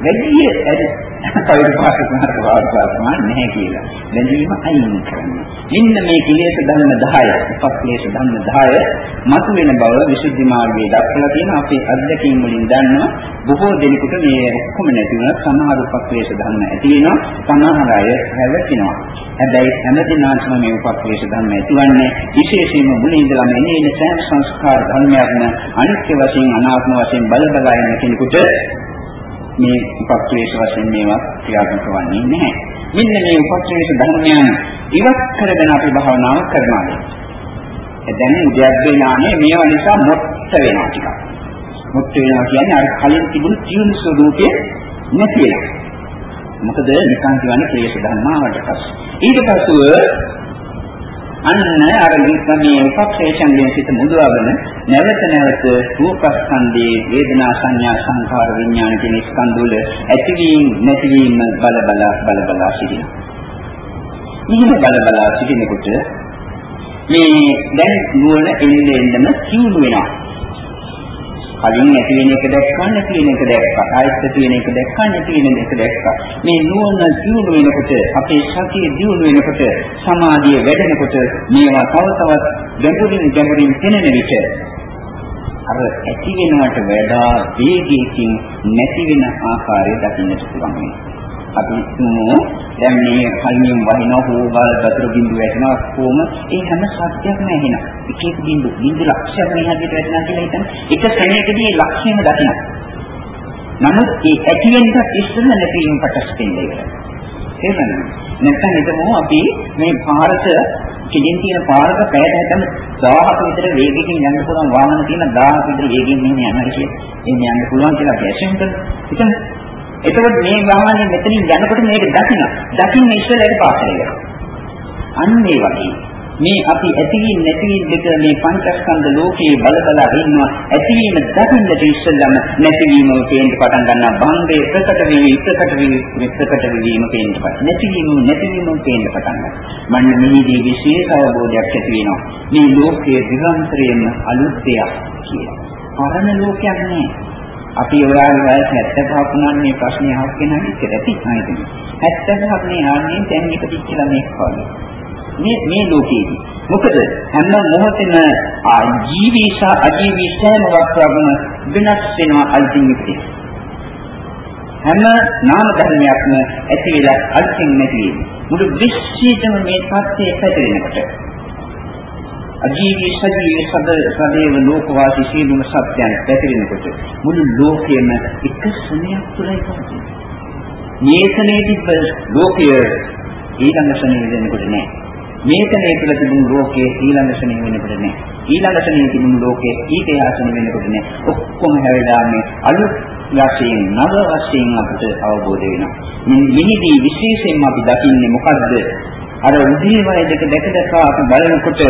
වැඩි ඇද පරිපාලක මාර්ග වාර්තාත්මා නැහැ කියලා. බැඳීම අයින් කරන්න. මෙන්න මේ කිලේශ ධර්ම 10, උපක්ලේශ ධර්ම 10 මතු වෙන බව විසුද්ධි මාර්ගයේ දක්වලා තියෙන අපේ අධ්‍යක්ීම් වලින් දන්නවා. බොහෝ දෙනෙකුට මේ ඔක්කොම නැති වුණා සමහර උපක්ලේශ ධර්ම ඇති වෙනවා. සමහර අය හැවටිනවා. හැබැයි හැමදිනාටම මේ උපක්ලේශ ධර්ම ඇතිවන්නේ විශේෂයෙන්ම මුලින් ඉඳලාම එන සෑම සංස්කාර ධර්මයක්ම අනිත්‍ය වශයෙන් අනාත්ම වශයෙන් බල බලා ඉන්න කෙනෙකුට මේ උපක්ලේශ වශයෙන් මේවා ක්‍රියාත්මක වන්නේ නැහැ. මෙන්න මේ උපක්ලේශ ධර්මයන් ඉවත් කරගෙන අපි භාවනාව කරනවා. දැන් උද්‍යප්පේ ඥානය මේවා නිසා මොට්ට වෙනවා ටිකක්. මොට්ට වෙනවා කියන්නේ අර කලින් තිබුණු ජීවන ස්වરૂපයේ නැති වෙනවා. මොකද නිකන් කියන්නේ ක්ලේශ ධර්මාවට පස්සේ. ඊට පස්ව අන්න අර මේ උපක්ෂේෂණයෙන් සිට මුදවගෙන නැවත නැවත රූපස්කන්ධයේ වේදනා සංඥා සංඛාර විඥාන කියන ස්කන්ධ වල ඇතිවීම නැතිවීම බල බල බල බල සිටිනවා. මෙහෙම බල බල සිටිනකොට මේ දැන් නුවණ එන්නේ එන්නම සිවුණු වෙනවා. කලින් ඇති වෙන එක දැක්කා නැති වෙන එක දැක්කා. ආයත තියෙන එක දැක්කා නැති වෙන එක දැක්කා. මේ නුවණ දියුණු වෙනකොට අපේ සතිය දියුණු වෙනකොට සමාධිය වැඩෙනකොට මේවා තව තවත් ගැඹුරින් ගැඹුරින් තෙනෙන විට අර ඇති වෙනවට වඩා වේගයකින් නැති වෙන ආකාරය දකින්නට පුළුවන් වෙනවා. අපි තුමු දැන් මේ කලින් වහින හෝගල් වතුර බිඳු වැටෙනවා කොහොම ඒ හැම සත්‍යයක්ම ඇහෙනවා. එක එක බිඳු බිඳු ලක්ෂයක් මේ හැටියට වැටෙනවා කියලා හිතන එක ශ්‍රේණියකදී ලක්ෂයම දකිනවා. නමුත් ඒ ඇති වෙන එකත් ඉස්සෙල්ලා නැති වීම පටස් දෙන්නේ ඒක. තේරෙනවද? නැත්නම් හිතමු අපි මේ පාරට කෙලින් තියෙන පාරක පැයට හැටම 1000ක විතර වේගයකින් යන්න පුළුවන් වාහන තියෙන 1000ක විතර වේගයෙන් මෙහෙම යනවා කියලා. එහෙම යන්න පුළුවන් කියලා අපි ඇෂන් කරනවා. එතකොට මේ වාහනේ මෙතනින් යනකොට මේක දකින්න. දකින්න ඉස්සෙල්ලා ඒක පාස් වෙනවා. අන්න ඒ වගේ. මේ අපි ඇතිවීම නැතිවීම දෙක මේ පංචස්කන්ධ ලෝකයේ බලබලා ඉන්නවා. ඇතිවීම දකින්නට ඉස්සෙල්ලම නැතිවීම පේන්න පටන් ගන්නවා. භංගයේ ප්‍රකට වී ප්‍රකට වී ප්‍රකට වීම පේන්න පටන් නැතිවීම නැතිවීම පේන්න පටන් ගන්නවා. මන්න මෙහිදී විශේෂ අවබෝධයක් ඇති වෙනවා. මේ ලෝකයේ නිරන්තරයෙන්ම අලුත් දෙයක් කියලා. පරණ ලෝකයක් නෑ. අපි ඔයාලගේ වයස 75 වුණාම මේ ප්‍රශ්නේ අහක් කෙනා ඉච්චර ඇති ආයතන 75 නේ ආන්නේ දැන් ඉපදිච්ච ළමෙක් වගේ මේ මේ ලෝකයේදී. මොකද හැම මොහොතෙම ජීවී සහ අජීවී සෑම වස්තුවක්ම වෙනස් වෙනවා අල්තිමිටි. හැම නාම ධර්මයක්ම ඇති වෙලා අල්තින් නැති මුළු විශ්වයටම මේ සත්‍යය පැතිරෙනකොට අජීවී සජීවී සද සදේව ලෝකවාසී සියලුම සත්‍යයන් පැතිරෙනකොට මුළු ලෝකයේම එක ශ්‍රණයක් තුළයි පවතින්නේ. මේකනේ තිබ්බ ලෝකය ඊළඟ ශ්‍රණය වෙනකොට නෑ. මේකනේ තුළ තිබුණු ලෝකයේ ඊළඟ ශනේ වෙනකොට නෑ. ඊළඟ ශනේ තිබුණු ලෝකයේ ඊට යාසන වෙනකොට නෑ. ඔක්කොම හැවිලා මේ අලුත් වශයෙන් නව වශයෙන් අපිට අවබෝධ වෙනවා. මෙහිදී විශේෂයෙන්ම අපි දකින්නේ මොකද්ද? අර උදේවය දෙක දැක දැක අපි බලනකොට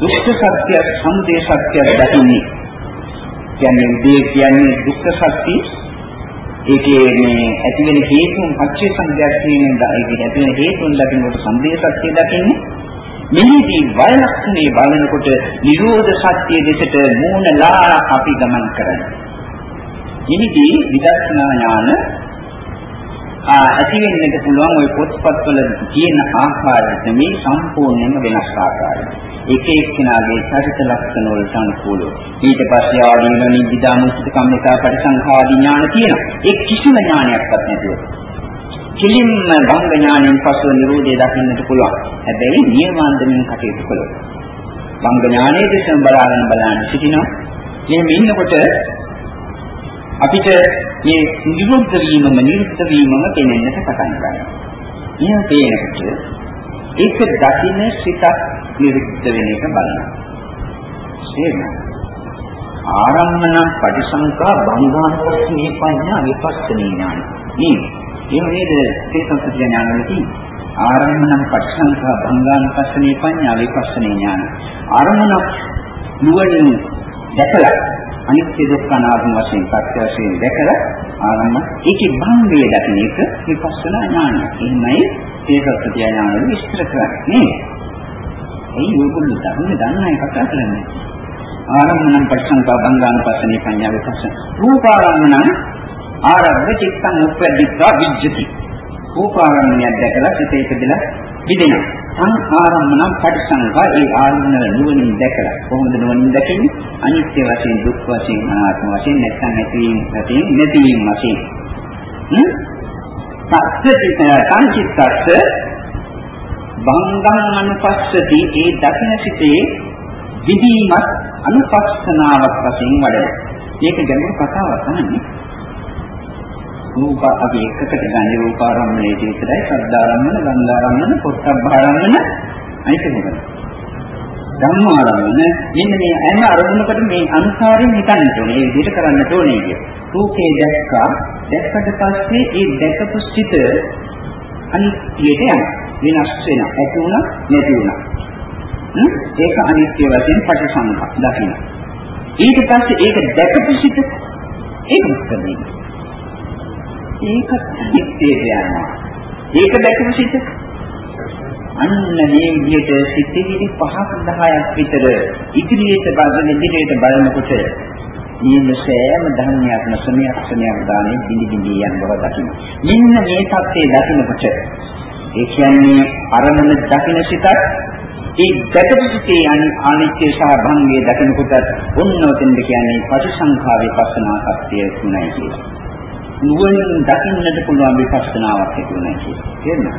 දුක්ඛ සත්‍ය සමුදය සත්‍ය දකින්නේ. කියන්නේ උදේ කියන්නේ දුක්ඛ සත්‍ය ඒකේ මේ ඇති වෙන හේතුන් පච්චේ සංදයක් කියන ඒකේ ඇති වෙන හේතුන් දකින්නකොට සම්දේශත්‍ය දකින්නේ මෙහිදී වය ලක්ෂණේ බලනකොට නිරෝධ සත්‍ය දෙසට මූණලා අපි ගමන් කරනවා. මෙහිදී විදර්ශනා ඥාන ඇති වෙන්නට පුළුවන් ওই පොත්පත්වල තියෙන ආකාරයට මේ සම්පූර්ණයෙන්ම වෙනස් ආකාරයකට. එක එක්කෙනාගේ චරිත ලක්ෂණ වලට අනුකූලව. ඊට පස්සේ ආදීන නිදිදා මුචිත කම්මිතා පරිසංඛාදී ඥාන තියෙනවා. ඒ කිසිම ඥානයක්වත් නැතුව. කිලින්ම භංග ඥාණයෙන් පසුව නිරෝධය දකින්නට පුළුවන්. හැබැයි නියමාන්දමින් කටයුතු කළොත්. භංග ඥානයේ දෙසම බලාගෙන බලාගෙන සිටිනවා. එහෙම ඉන්නකොට අපිට මේ නිරුද්ධ වීමම නිරුද්ධ වීමම පේනෙන්නට පටන් ගන්නවා. එහෙම පේනකොට ඒක දකින්න සිතක් නිරුද්ධ වෙන එක බලනවා. එහෙම. ආරම්මන පටිසංකා බංගානුපස්සී පඤ්ඤා විපස්සනී ඥාන. මේ එහෙම නේද තේසංසති ඥානවලදී ආරම්මන පටිසංකා බංගානුපස්සී පඤ්ඤා විපස්සනී ඥාන. ආරම්මන නුවණින් දැකලා අනිත්‍ය දුක්ඛ අනාත්ම වශයෙන් සත්‍ය වශයෙන් දැකලා ආරම්භ ඒකේ භංගය දකින එක විපස්සනා ඥානය. එහෙමයි ඒ සත්‍ය ඥානවල විස්තර කරන්නේ. ඒ යෝගුල් ධර්ම දන්නයි කතා කරන්නේ. ආරම්භනම් පස්සංකා බංගානුපස්සනේ පඤ්ඤා විපස්සන. රූපාරම්මණං ආරම්භ චිත්තං උප්පදිත්වා විජ්ජති. රූපාරම්මණය දැකලා සිතේ ඉපදලා ඉදෙනවා. සංආරම්මනම් පටිසංකා ඒ ආරම්මන නුවණින් දැකලා කොහොමද නුවණින් දැකන්නේ අනිත්‍ය වශයෙන් දුක් වශයෙන් අනාත්ම වශයෙන් නැත්නම් නැතිවීම වශයෙන් නැතිවීම වශයෙන් සත්‍යති සංචිත්තස්ස බංගං අනුපස්සති ඒ දකින සිටේ විදීමත් අනුපස්සනාවක් වශයෙන් වඩන මේක ගැඹුරු කතාවක් තමයි. රූප අපි එකකට ගන්නේ රූපාරම්මණය විතරයි ශබ්දාරම්මන ගන්ධාරම්මන පොට්ටබ්බාරම්මන අනිත් මොකද ධම්මාරම්මන මෙන්න මේ හැම අරමුණකට මේ අනුසාරයෙන් හිතන්න ඕනේ. ඒ විදිහට කරන්න ඕනේ කිය. රූපේ දැක්කා. දැක්කට පස්සේ ඒ දැකපු සිත අනිත්‍යයට යනවා. වෙනස් වෙනවා. ඇති වුණා නැති වුණා. ඒක අනිත්‍ය වශයෙන් පටිසම්පද දකින්න. ඊට පස්සේ ඒක දැකපු සිත ඒක මොකද ඒකත් අනිත්‍යයට යනවා. ඒක දැකපු සිත අන්න මේ විදිහට සිතිවිලි 5ක් 10ක් විතර ඉදිරියට බලන ඉදිරියට බලනකොට මේ සෑම ධර්මයක්ම සමයක් සමයක් දානේ බිඳි බිඳි යන බව දකින්න. මෙන්න මේ தත්ත්වයේ දකින්නකොට ඒ කියන්නේ අරමුණ දකින්න සිතත් ඒ දැකපු සිතේ අනිත්‍ය සහ භංගයේ දකින්නකොට ඔන්න ඔතෙන්ද කියන්නේ පටිසංඛා විපස්සනා සත්‍යය තුනයි කියලා. නුවණින් දකින්නට පුළුවන් විපස්සනාවක් තිබුණා කියලා. තේරුණා?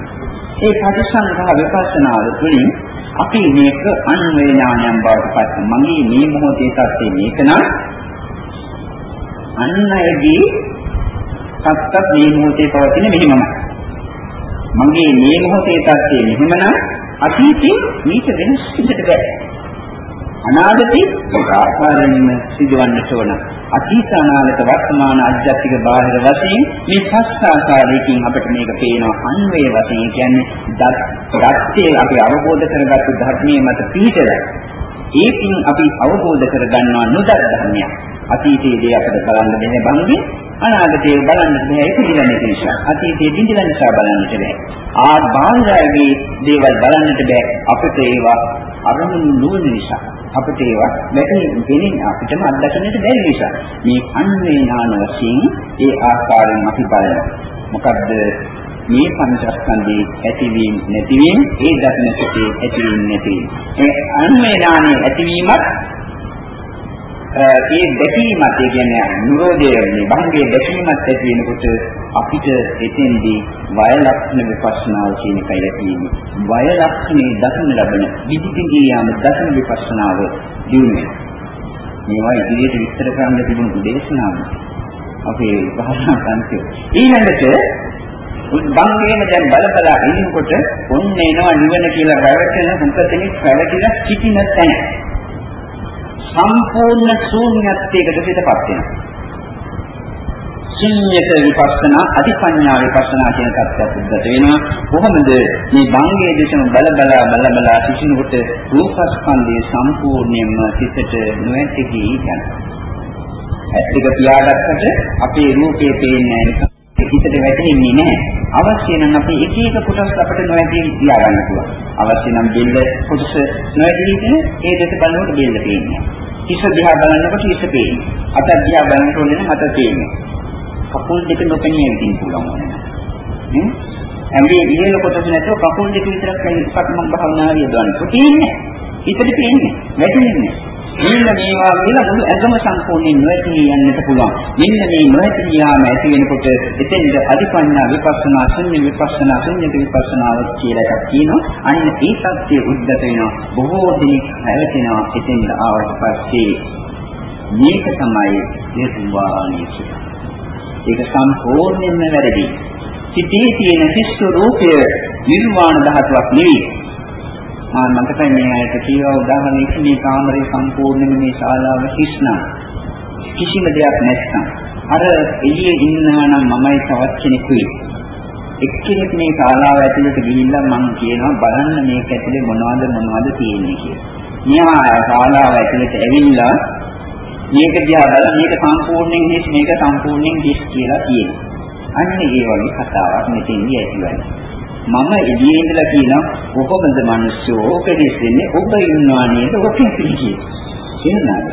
ඒ පටිසංඛා විපස්සනාව තුළින් අපි මේක අන්වේ ඥානයන් බවට පත් මගේ මේ මොහොතේ තත්ත්වය මේක නම් අන්න එදී සත්‍යත් මේ මොහොතේ පවතින මෙහිමයි. මගේ මේ මොහොතේ තත්ත්වය මෙහිමනම් අතීතේ මේක වෙනස් වෙන්නට බෑ. අනාගතේ ආකාරයෙන්ම සිදුවන්නට ඕන. අතීත අනාගත වර්තමාන අධ්‍යාත්මික බාහිර වශයෙන් මේ පස් ආකාරයකින් අපිට මේක පේනවා අන්වේ වශයෙන් කියන්නේ දත්තේ අපි අවබෝධ කරගත්තු ධර්මයේ මත පිහිටලා ඒකින් අපි අවබෝධ කරගන්නවා නොදත් ධර්මයක්. අතීතයේදී අපිට බලන්න බැහැ බංගේ අනාගතයේ බලන්න බැහැ ඒක දිලන්නේ නිසා. අතීතයේ දිඳින නිසා බලන්නට බැහැ. ආ බාහිරයේ දේවල් බලන්නට බැහැ. අපිට ඒවා අරමුණු නොවන නිසා. අපිට ඒවා වැටෙන්නේ දෙන්නේ අපිටම අත්දකින්නට බැරි නිසා. මේ අන්වේ ඥාන වශයෙන් ඒ ආකාරයෙන් අපි බලනවා. මොකද්ද මේ පංචස්කන්ධයේ ඇතිවීම නැතිවීම ඒ දක්නකේ ඇතිවීම නැතිවීම. ඒ අන්වේ ඥානයේ ඇතිවීමත් ඒ දැකීමත් ඒ කියන්නේ නිරෝධය මේ භංගයේ දැකීමත් ඇති වෙනකොට අපිට එතෙන්දී වය ලක්ෂණ විපස්සනාව කියන එකයි ඇතිවෙන්නේ. වය ලක්ෂණේ දකින්න ලබන විදිකින් යාම දකින්න විපස්සනාව දිනුනේ. මේවා ඉදිරියට විස්තර කරන්න තිබුණු දේශනාව. අපේ භාෂා සංකේත. ඊළඟට උද්භංගයේම දැන් බල බල ඉන්නකොට ඔන්න එනවා නිවන කියලා රැවටෙන හුඟ දෙනෙක් රැවටිලා සිටින තැන. සම්පූර්ණ ශූන්‍යත්වයකට පිටපත් වෙනවා. ශුන්‍යත විපස්සනා අධිපඤ්ඤා විපස්සනා කියන කප්පයක් උද්ගත වෙනවා. කොහොමද මේ භංගයේ දේශන බල බල බල බල සිටිනකොට රූපස්කන්ධයේ සම්පූර්ණයෙන්ම සිතට නොඇති කී යනවා. ඇත්ත එක පියාගත්තට අපේ රූපේ පේන්නේ නැහැ. හිතට වැටෙන්නේ නැහැ. අවශ්‍ය නම් අපි එක එක කොටස් අපිට නොඇදී තියාගන්න පුළුවන්. අවශ්‍ය නම් බෙල්ල කොටස නොඇදී ඉතින් ඒ දෙක බලනකොට බෙල්ල පේන්නේ. හිස දිහා බලනකොට හිස පේන්නේ. අත දිහා බලනකොට නම් අත පේන්නේ. කකුල් දෙක නොපෙනී ඉඳින් පුළුවන් වුණා. ඇඟේ ඉහළ කොටස නැතුව කකුල් දෙක විතරක් එකක් මම භාවනාවේ යොදවන්නේ. පේන්නේ. හිතට පේන්නේ. වැටෙන්නේ. මෙන්න මේවා කියලා මුළු ඇඟම සම්පූර්ණයෙන් නොඇති යන්නට පුළුවන්. මෙන්න මේ නොඇති යාම ඇති වෙනකොට එතෙන්ද අධිපඤ්ඤා විපස්සනා ශුන්‍ය විපස්සනා ශුන්‍ය විපස්සනාව කියලා එකක් තියෙනවා. අන්න ඒ සත්‍ය උද්ගත වෙනවා. බොහෝ දෙනෙක් හැවටෙනවා එතෙන්ද ආවට පස්සේ මේක තමයි හේතුවාණී ඒක සම්පූර්ණයෙන්ම වැරදි. සිටී තියෙන සිස්ස රූපය නිර්වාණ ධාතුවක් නෙවෙයි. ආ මතකයි මේ ඇයට කියවා උදාහරණයක් මේ කාමරේ සම්පූර්ණයෙන්ම මේ ශාලාව හිස්නම් කිසිම දෙයක් නැත්නම් අර එළියේ ඉන්නවා නම් මමයි තවත් කෙනෙකුයි එක්කෙනෙක් මේ ශාලාව ඇතුළට ගිහිල්ලා මම කියනවා බලන්න මේක ඇතුලේ මොනවද මොනවද තියෙන්නේ කියලා. මෙයා ශාලාව ඇතුළට ඇවිල්ලා මේක දිහා බලලා මේක සම්පූර්ණයෙන් හිස් මේක සම්පූර්ණයෙන් හිස් කියලා කියනවා. අන්න ඒ වගේ කතාවක් මෙතෙන්දී ඇතිවන්නේ. මම එළියේ ඉඳලා කියනවා කොහොමද මිනිස්සු ඕකෙදිස් වෙන්නේ ඔබ ඉන්නවා නේද? ඔකේ පිළිගියේ එන්නාද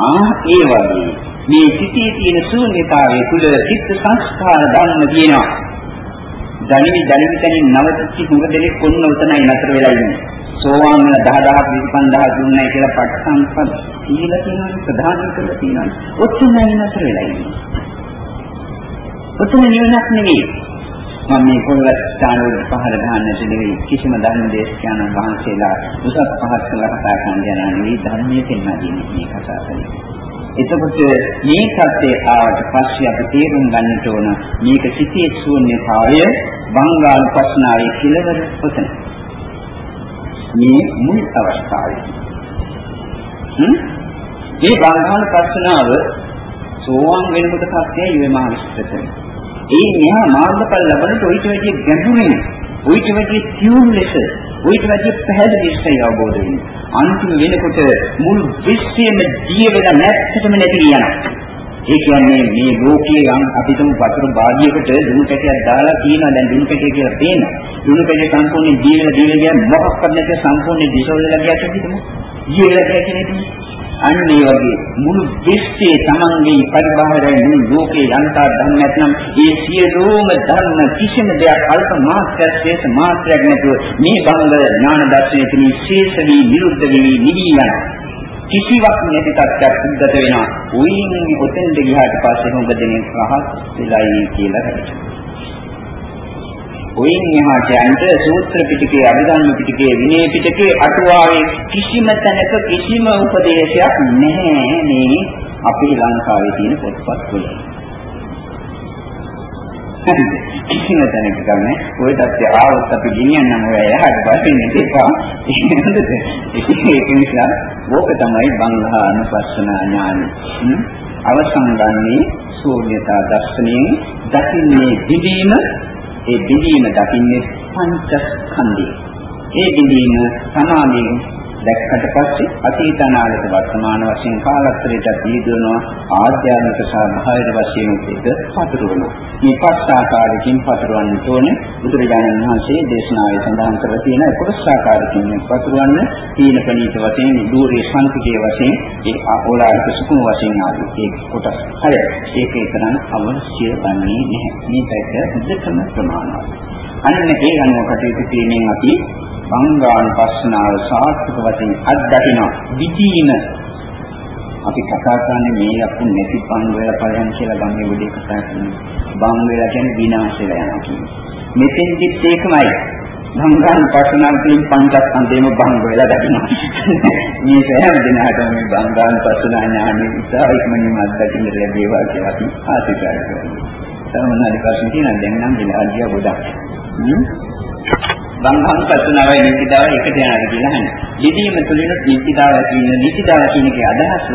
ආ ඒ වගේ. මේ සිටී තියෙන ශූන්‍යතාවයේ තුල චිත්ත සංස්කාර ධර්ම තියෙනවා. දැනිවි දැනිවි තනින් නවතිච්ච හුඟ දෙනෙක් කොන්න උතනයි නතර වෙලා ඉන්නේ. සෝවාන් වෙන 10000 25000 දුන්නයි කියලා පට්සංපත් කියලා තියෙනවා ප්‍රධාන කරලා තියෙනවා ඔච්චරයි නතර වෙලා ඉන්නේ. ඔතන නිවනක් නෙවෙයි මම මේ පොළොව ස්ථාන වල පහළ ගන්නට නෙවෙයි කිසිම ධර්ම දේශකයන්න් වහන්සේලා උසස් පහත් කළා කතා කරන යන නෙවෙයි ධර්මයේ පෙන්වා මේ කතා කරන්නේ. එතකොට මේ සත්‍යය ආවට පස්සේ අපි තේරුම් ගන්නට ඕන මේක සිටේ ශූන්‍යතාවය බංගාල ප්‍රශ්නාවේ කෙලවර පොතන. මේ මුල් අවස්ථාවේ. හ්ම් මේ බංගාල ප්‍රශ්නාව සෝවාන් වෙනකොට සත්‍යය ඉවෙමා විශ්ත කරනවා. ඒ මෙහා මාර්ගඵල ලබනට ඔයිට වැඩි ගැඹුරින් ඔයිට වැඩි තියුණු ලෙස ඔයිට වැඩි පැහැදිලි ලෙස අවබෝධ වෙන්නේ. අන්තිම වෙනකොට මුළු විශ්වයම දිය වෙලා නැත්තටම නැති යනවා. ඒ කියන්නේ මේ ලෝකයේ අපිටම වතුර බාඩියකට දුණු කැටයක් දාලා තියෙනවා දැන් දුණු කැටය කියලා පේනවා. දුණු කැටය සම්පූර්ණයෙන් දීලා දීලා ගියා මොකක්වත් නැති සම්පූර්ණ දිශවල ගියා කියන්නේද? ජීවිතය කියන්නේ අන්න ඒ වගේ මුළු විශ්වයේ තමන්ගේ පරිබාහිරයි මුළු ලෝකේ යන්තා ධර්ම නැත්නම් ඒ සියලුම ධර්ම කිසිම දෙයක් අල්ප මාත්‍රයක් ශේෂ මාත්‍රයක් නැතුව මේ බංග ඥාන දර්ශනයේ තියෙන ශේෂ වී නිරුද්ධ වී නිවි යන කිසිවක් නැති තත්ත්වයක් උද්ගත වෙනවා. උයින් ඔතෙන්ද ගියාට පස්සේ මොකද දෙන්නේ රහත් වෙලයි කියලා හිතනවා. ඔයින් එහාට යන්න සූත්‍ර පිටකේ අභිධර්ම පිටකේ විනය පිටකේ අටුවාවේ කිසිම තැනක කිසිම උපදේශයක් නැහැ මේ අපේ ලංකාවේ තියෙන පොත්පත් වල. කිසිම තැනක ගන්න ඔය தත්ත්වය ආවොත් අපි ගෙනියන්නම් ඔය එහාට පස්සේ දෙපා ඒක නිසා ඕක තමයි බංගා අනුපස්සනා ඥානය. අවසන් ගන්නේ ශූන්‍යතා දර්ශනයෙන් දකින්නේ දිදීම ඒ බිඳීම දකින්නේ පංචස්කන්ධය. ඒ බිඳීම සමාධියෙන් දැක්කට පස්සේ අතීත අනාගත වර්තමාන වශයෙන් කාලස්තරයට දීදවනවා ආධ්‍යාත්මික සහ බාහිර වශයෙන් උපේද පතුරවනවා. මේ පස් ආකාරයකින් පතුරවන්න ඕනේ බුදුරජාණන් වහන්සේ දේශනාවේ සඳහන් කරලා තියෙන කොටස් ආකාරයකින් පතුරවන්න තීන ප්‍රණීත වශයෙන් දූරේ සංකේතයේ වශයෙන් ඒ ඕලාරික සුකුම වශයෙන් ආදී ඒ කොටස් හය ඒකේ තරම් අවශ්‍ය වන්නේ නැහැ. මේකට දෙකම ප්‍රමාණවත්. අන්න ඒ අනුව කටයුතු කිරීමෙන් අපි සංගානුපස්සනාව සාර්ථක වශයෙන් අත්දකිනවා. විදීම අපි කතා කරන්නේ මේ අපු නැති පං වේලා පලයන් කියලා ගන්නේ බුදේ කතා කරන්නේ. බං වේලා කියන්නේ විනාශ වෙලා යනවා කියන්නේ. මෙතෙන්දිත් ඒකමයි. සංගානුපස්සනාව කියන පංචස්කන්ධේම බං වේලා දකිනවා. මේ සෑම දිනකටම මේ සංගානුපස්සනා ඥානෙ ඉතා ඉක්මනින්ම අත්දකින්න ලැබේවා කියලා අපි ආශිර්වාද කරනවා. සමහරවිට ප්‍රශ්න තියෙනවා දැන් නම් විලාසිය ගොඩක්. බංගංපස්සනාවයි නිතිදාව එකට යනවා කියලා අහන්නේ. යෙදීම තුළින් නිතිදාව කියන නිතිදාව කියන එකේ අදහස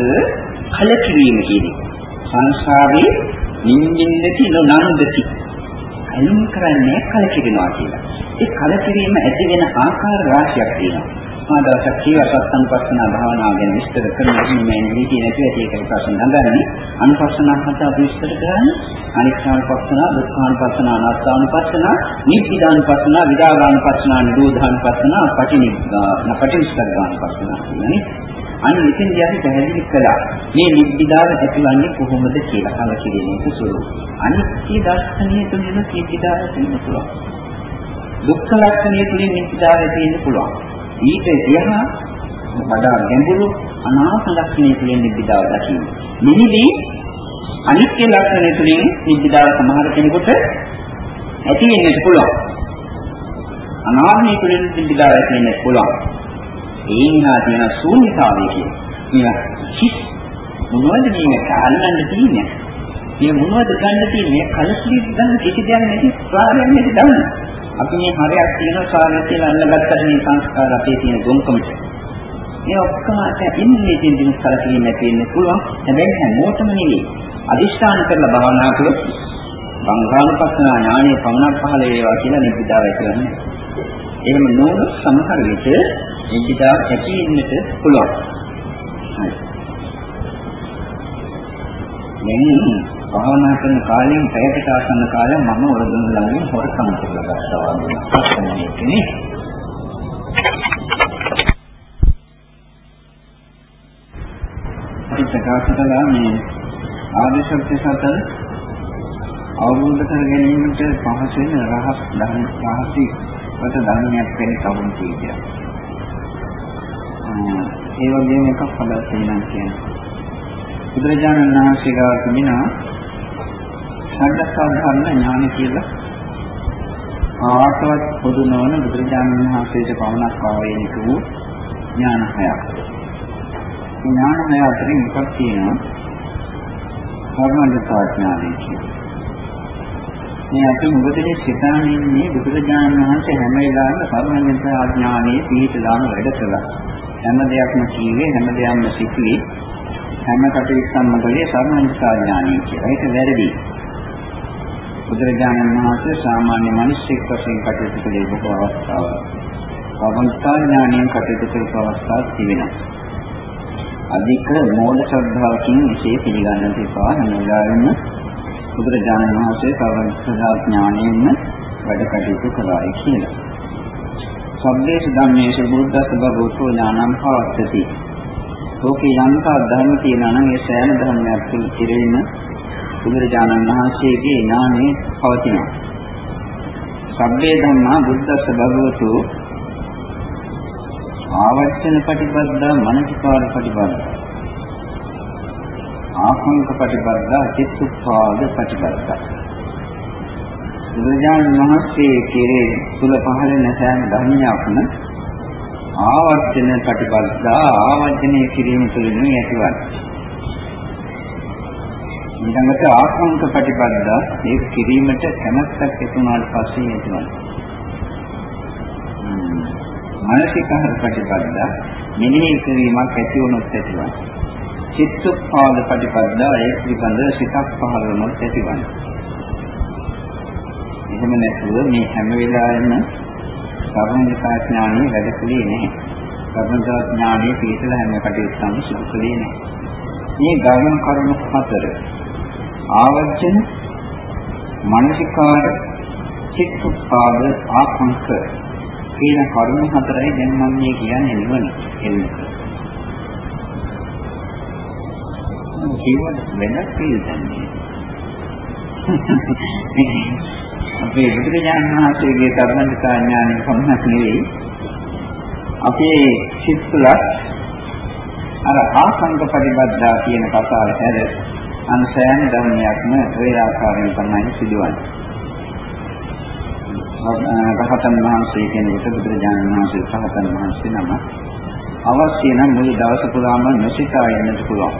කලකිරීම කියන එක. සංසාරේ නිින්දින්දති නොනන්දති. අයින් කරන්නේ කලකිරෙනවා කියලා. ඒ කලකිරීම ඇති වෙන ආකාර රාශියක් තියෙනවා. මා දවසක් කීව සත්සංපස්සන භාවනාව ගැන විස්තර කරන්න මේ නීති නැති ඇති ඒක ප්‍රශ්න නගන්නේ අනුපස්සනා හත අපි විස්තර කරන්නේ. අනිත්‍යානුපස්සන දුක්ඛානුපස්සන අනාත්මානුපස්සන නිබ්බිදානුපස්සන විදාගානුපස්සන නිරෝධානුපස්සන පටිනිබ්බාන පටිනිස්සග්ගානුපස්සන කියන්නේ අන්න ඉතින් අපි පැහැදිලි කළා. මේ නිබ්බිදාව ඇතිවන්නේ කොහොමද කියලා කලකිරීමේ කුසල අනිත්‍ය දර්ශනීය තුලින් නිබ්බිදාව ඇතිවෙන්න පුළුවන්. දුක්ඛ ලක්ෂණය තුලින් නිබ්බිදාව ඇතිවෙන්න පුළුවන්. ඊට එහා වඩා ගැඹුරු අනාත්ම ලක්ෂණය තුළින් නිබ්බිදාව දකින්න. මෙහිදී අනිත්‍ය ලක්ෂණය තුළින් නිබ්බිදාව සමහර කෙනෙකුට ඇති වෙන්නත් පුළුවන්. අනාත්මය තුළින් නිබ්බිදාව ඇති වෙන්නත් පුළුවන්. ඒ නිසා තියෙන ශූන්‍යතාවය කියන්නේ. හිස් මොනවද මේක අල්ලන්න තියෙන්නේ? මේ මොනවද ගන්න තියෙන්නේ? කලසිරි ගන්න කිසි දෙයක් නැති ස්වභාවයක් නැති දවන්නේ. අපි මේ හරයක් තියෙනවා සාරයක් කියලා අල්ලගත්තට මේ සංස්කාර අපේ තියෙන ගොම්කමට. මේ ඔක්කොම ඉන්නේ තියෙන දින කලකිරීම නැති වෙන්න පුළුවන්. හැබැයි හැමෝටම නෙවෙයි. අදිෂ්ඨාන කරලා භාවනා කළොත් බංගානුපස්සන ඥානෙ පමණක් පහළ වේවා කියලා නිබ්බිදාව කියන්නේ. එහෙම නොවන සමහර විට නිබ්බිදාව ඇති වෙන්නට පුළුවන්. හරි. දැන් භාවනා කරන කාලෙන් පැයකට ආසන්න කාලයක් මම වරදුන ළඟින් හොරකම් කරලා ගත්තා වගේ ප්‍රශ්නයක් නේ. අපි ප්‍රකාශ කළා මේ ආදිශක්ති සතර අවබෝධ කර ගැනීමට පහසු වෙන රහස් ධර්ම රහසි වට ධර්මයක් වෙන කවුරුන් කියලා. ඒ වගේම එකක් පදස් වෙනවා කියන්නේ. බුදුරජාණන් වහන්සේ ගාව තිබෙනවා සම්දස්සාධර්ම ඥාන කියලා ආවතවත් පොදු නොවන බුදුරජාණන් වහන්සේට පවණක් ආවේනික වූ ඥාන හයක්. ඥාන හය අතරින් එකක් තියෙනවා කර්මජතා ඥානය කියන්නේ. මේ අපි මුගදේ සිතානින්නේ බුදුරජාණන් වහන්සේ හැම වෙලාවෙම කර්මජතා ඥානයේ පිහිටලාම වැඩ කළා. හැම දෙයක්ම කීවේ හැම දෙයක්ම සිතුවේ හැම කටයුත්තක්ම කළේ කර්මජතා ඥානය කියලා. ඒක වැරදි. බුදුරජාණන් වහන්සේ සාමාන්‍ය මිනිස්සෙක් වශයෙන් කටයුතු කළේ බොහෝ අවස්ථාවල. අවංකාඥාණයෙන් කටයුතු කරපු අවස්ථාවක් තිබෙනවා. අධික මෝඩ ශ්‍රද්ධාවකින් විශේෂ පිළිගන්නට එපා හැම වෙලාවෙම බුදුරජාණන් වහන්සේ සර්වඥතා ඥාණයෙන් වැඩ කටයුතු කළායි කියලා. සබ්බේස ධම්මේස බුද්ධස්ස භගවතෝ ඥානං පවත්තති. ලෝකේ යන්තා ධර්ම තියෙනවා නම් ඒ සෑම ධර්මයක් පිළිපෙරෙන්න බුදුරජාණන් වහන්සේගේ ඥානෙ පවතිනවා. සබ්බේ ධම්මා බුද්දස්ස භගවතු ආවර්තන ප්‍රතිපදා මනසිකාර ප්‍රතිපදා ආසංක ප්‍රතිපදා චිත්තුපාද ප්‍රතිපදා බුදුරජාණන් වහන්සේ කෙරේ තුල පහළ නැසෑම ධර්මයක්ම ආවර්තන ප්‍රතිපදා ආවර්ජනය කිරීම තුළින් ඇතිවන්නේ ඊළඟට ආකාංක ප්‍රතිපදා ඒ කිරීමට කැමැත්තක් ඇති වුණාට පස්සේ ඇතිවන. මානසිකහර ප්‍රතිපදා මෙනෙහි කිරීමක් ඇති වුණොත් ඇතිවන. චිත්තපාද ප්‍රතිපදා ඒ පිළිබඳ සිතක් පහළ වුණොත් ඇතිවන. එහෙම නැතුව මේ හැම වෙලාවෙම සර්වඥතා ඥානෙ වැඩ කලේ නැහැ. සර්වඥතා ඥානෙ පිටලා හැම කටයුත්තම සිදු කලේ නැහැ. මේ ගාමන කරුණු හතර ආවර්ජන මානසිකාර චිත්තපාද ආකාංක කියන කරුණු හතරයි දැන් මම මේ කියන්නේ නිවන එන්නේ. ජීවන වෙනස් පිළිදන්නේ. අපේ බුදුරජාණන් වහන්සේගේ ධර්මනිකා ඥානය පමණක් නෙවෙයි අපේ සිත් තුළ අර ආසංක පරිබද්ධා කියන කතාව හැර අන් සෑම ධර්මයක්ම ඔය ආකාරයෙන් තමයි සිදුවන්නේ. රහතන් වහන්සේ කෙනෙකුට බුදුරජාණන් වහන්සේ රහතන් වහන්සේ නම අවශ්‍ය නම් මුළු දවස පුරාම නොසිතා යන්නට පුළුවන්.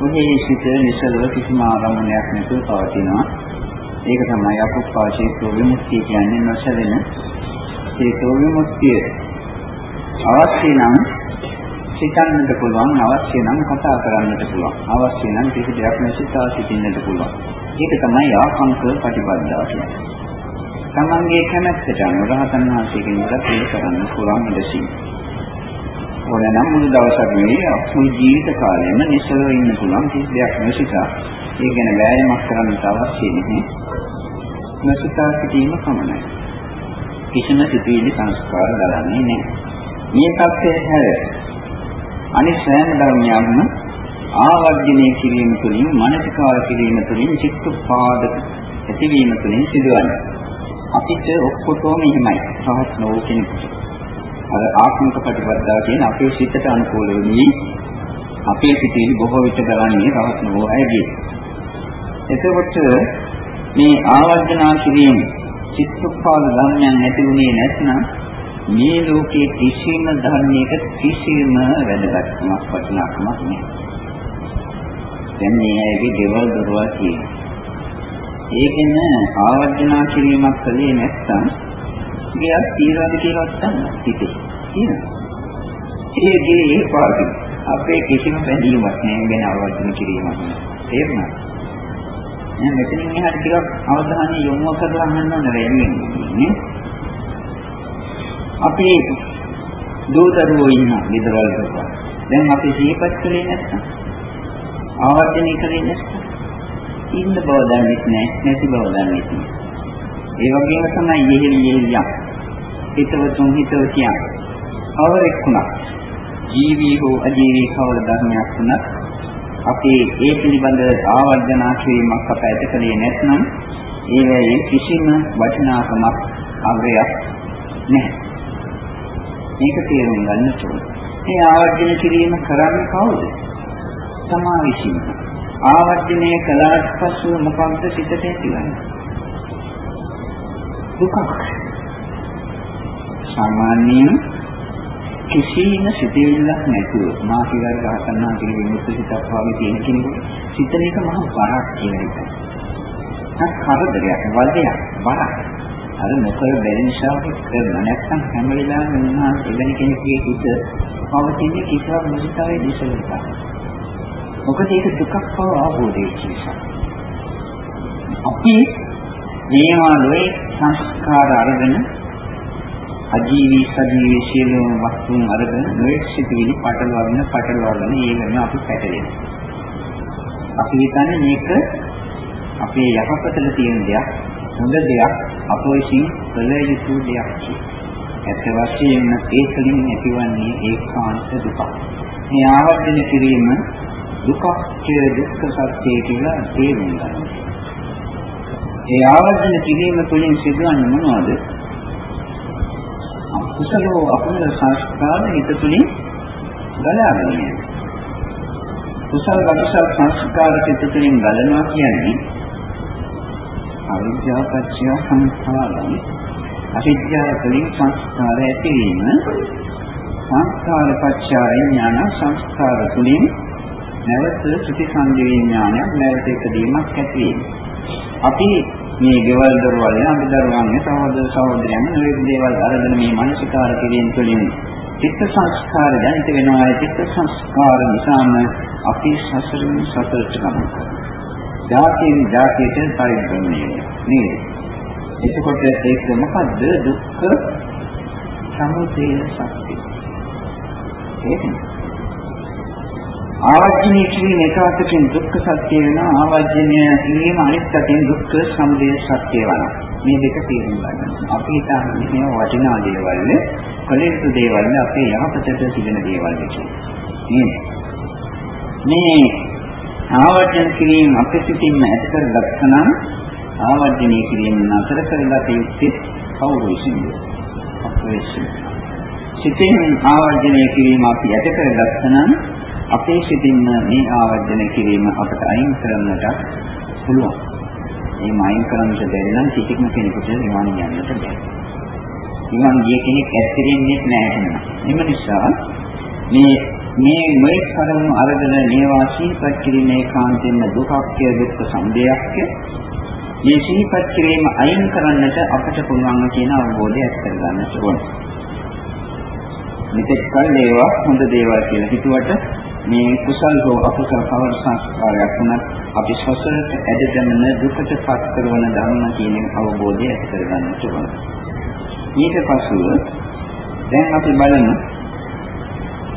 ඔහේ සිට නිසලව කිසිම ආරම්භයක් නැතුව පවතිනවා. ඒක තමයි අපුප්පාචේතෝ විමුක්තිය කියන්නේ නොසැලෙන චේතෝ විමුක්තිය. අවශ්‍ය නම් සිතන්නට පුළුවන් අවශ්‍ය නම් කතා කරන්නට පුළුවන්. අවශ්‍ය නම් කිසි දෙයක් නැසිතා සිටින්නට පුළුවන්. ඒක තමයි ආකාංක ප්‍රතිපදාව කියන්නේ. තමන්ගේ කැමැත්තට අනුව රහතන් වහන්සේගෙන් ඉවත් කරන්න පුළුවන් ඉඳසි ඕනනම් මුළු දවසක් නෙවෙයි අපේ ජීවිත කාලෙම නිසලව ඉන්න පුළුවන් කිසි දෙයක් නැසිතා. ඒ ගැන වෑයමක් කරන්න අවශ්‍ය නැහැ. නැසිතා සිටීම පමණයි. කිසිම සිතුවිලි සංස්කාර දරන්නේ නැහැ. මේ தත්ත්වය හැර අනිත් සෑම ධර්මයක්ම ආවර්ජනය කිරීම තුළින් මානසිකාර කිරීම තුළින් චිත්තපාදක ඇතිවීම තුළින් සිදුවන්නේ. අපිට ඔක්කොටම එහෙමයි. සහස් නොවු කෙනෙකුට. අර ආත්මික ප්‍රතිපදාව කියන අපේ සිතට අනුකූල වෙන්නේ අපේ සිතේ බොහෝ විට ගලන්නේ රහස් නොවු අයගේ. එතකොට මේ ආවර්ජනා කිරීම චිත්තපාද ධර්මයන් ඇති වුණේ නැත්නම් මේ ලෝකයේ කිසිම ධර්මයක කිසිම වැදගත්කමක් වටිනාකමක් නැහැ. දැන් මේ ඇයිගේ දේවල් දරුවා තියෙනවා. ඒකෙන් ආවර්ජනා කිරීමක් කළේ නැත්නම් ගියක් තියනවාද කියලා හිතන්න හිතේ. තියෙනවා. ඒ ගේ ඒ පාඩු අපේ කිසිම බැඳීමක් නැහැ ගැන ආවර්ජන කිරීමක්. තේරුණාද? දැන් මෙතනින් එහාට ටිකක් අවධානය යොමු කරලා අහන්න ඕන වෙන්නේ. අපි දූදරුවෝ ඉන්න විදවල් කරපුවා. දැන් අපි ජීවත් කළේ නැත්නම් ආවර්ජනය කළේ නැත්නම් ඉන්න බව දන්නේ නැහැ, නැති බව දන්නේ නැහැ. ඒ වගේම තමයි යෙහෙලි යෙහෙලියක්. හිතවතුන් හිතවතියන්. අවරෙක් වුණා. ජීවී හෝ අජීවී කවර ධර්මයක් වුණත් අපි ඒ පිළිබඳ ආවර්ජනා කිරීමක් අප ඇත කලේ නැත්නම් ඒවැයේ කිසිම වටිනාකමක් අගයක් නැහැ. මේක තේරුම් ගන්න ඕනේ. මේ ආවර්ජන කිරීම කරන්නේ කවුද? තමා විසින්. ආවර්ජනය කළාට පසු මොකක්ද සිතට ඇතිවන්නේ? දුකක්. සාමාන්‍යයෙන් කිසිම සිතෙල්ලක් නැතුව මා කියලා ගහකන්නා කියන විමුක්ති සිතක් වගේ තියෙන කෙනෙකුට සිතන එක මහා බරක් කියලා හිතනවා. කරදරයක්, වදයක්, බරක්. අර නොකර බැරි නිසා කරනවා. නැත්නම් හැම වෙලාවෙම උන්වහන්සේ එවැනි කෙනෙකුගේ හිත පවතින කිසිවක් මුදිතාවේ දිශලක. මොකද ඒක දුකක් බව අවබෝධ වෙච්ච නිසා. අපි මේවා ලෝයේ සංස්කාර අරගෙන අජීවී සජීවී සියලුම වස්තුන් අරගෙන නොයෙක් සිටිවිලි පටලවගෙන පටලවගෙන ඒකම අපි පැටලෙනවා. අපි හිතන්නේ මේක අපේ යහපතට තියෙන දෙයක් හොඳ දෙයක් අප විසින් කළ යුතු දෙයක් ඇත්ත වශයෙන්ම ඒ තුළින් ඇතිවන්නේ ඒකාන්ත දුක. මේ ආවර්ජන කිරීම දුකක් දුක්ඛ සත්‍ය කියලා තේරුම් ගන්න. ඒ ආවර්ජන කිරීම තුළින් සිදුවන්නේ මොනවද? කුසල අකුසල සංස්කාර හිත තුලින් ගලාගෙන යනවා. කුසල අකුසල සංස්කාර හිත තුලින් ගලනවා කියන්නේ අවිද්‍යාව පත්‍ය සංස්කාරයි. අවිද්‍යාව තුළින් සංස්කාර ඇතිවීම සංස්කාර පත්‍ය ඥාන සංස්කාර තුළින් නැවත සුති සංජීවඥානයක් නැවත එකදීමක් ඇතිවීම. අපි මේ ගෙවල් දොරවල් අපි දරුවන්ගේ සහෝදර සහෝදරයන් මේ දේවල් අරගෙන මේ මානසිකාර කිරීම තුළින් චිත්ත සංස්කාර දැනිට වෙනවා ඒ චිත්ත සංස්කාර නිසාම අපි සසරින් සතරට ගමන් ජාතියෙන් ජාතියට පරිග්‍රහණය නේද? එතකොට ඒක මොකද්ද? දුක්ඛ සමුදය සත්‍ය. ඒක ආවර්ජනය කිරීම එක අතකින් දුක්ඛ සත්‍ය වෙනවා. ආවර්ජනය කිරීම අනිත් අතින් දුක්ඛ සමුදය සත්‍ය වෙනවා. මේ දෙක තේරුම් ගන්න. අපි හිතන්නේ මේ වටිනා දේවල් නේ. කලින්තු දේවල් නේ. අපේ යහපතට තිබෙන දේවල් නේ. මේ ආවර්ජන කිරීම අපේ සිතින්ම ඇති කරගත්තා නම් ආවර්ජනය කිරීම නතර කරලා තියෙන්නේ කවුරු විසින්ද? අපේ සිතින් ආවර්ජනය කිරීම අපි ඇති කරගත්තා නම් අපේ සිතින්ම මේ ආවර්ජන කිරීම අපට අයින් කරන්නට පුළුවන්. මේ අයින් කරන්නට බැරි නම් කිසිම කෙනෙකුට නිවන් යන්නට බැහැ. නිවන් ගිය කෙනෙක් ඇත්තෙන්නේ නැහැ නේද? එම නිසා මේ මේ මේ කරුණු අරගෙන මේවා සිහිපත් කිරීමේ කාන්තෙන්න දුකක්ය දුක්ඛ සමුදයක්ය මේ සිහිපත් කිරීම අයින් කරන්නට අපට පුළුවන් කියන අවබෝධය ඇති කරගන්න ඕනේ. මෙතෙක් කල් ඒවා හොඳ දේවල් කියලා හිතුවට මේ කුසල් හෝ අකුසල් කවර සංස්කාරයක් වුණත් අපි සසරට ඇදගෙන දුකට පත් කරන ධර්ම කියන අවබෝධය ඇති කරගන්න ඕන. ඊට පසුව දැන් අපි බලමු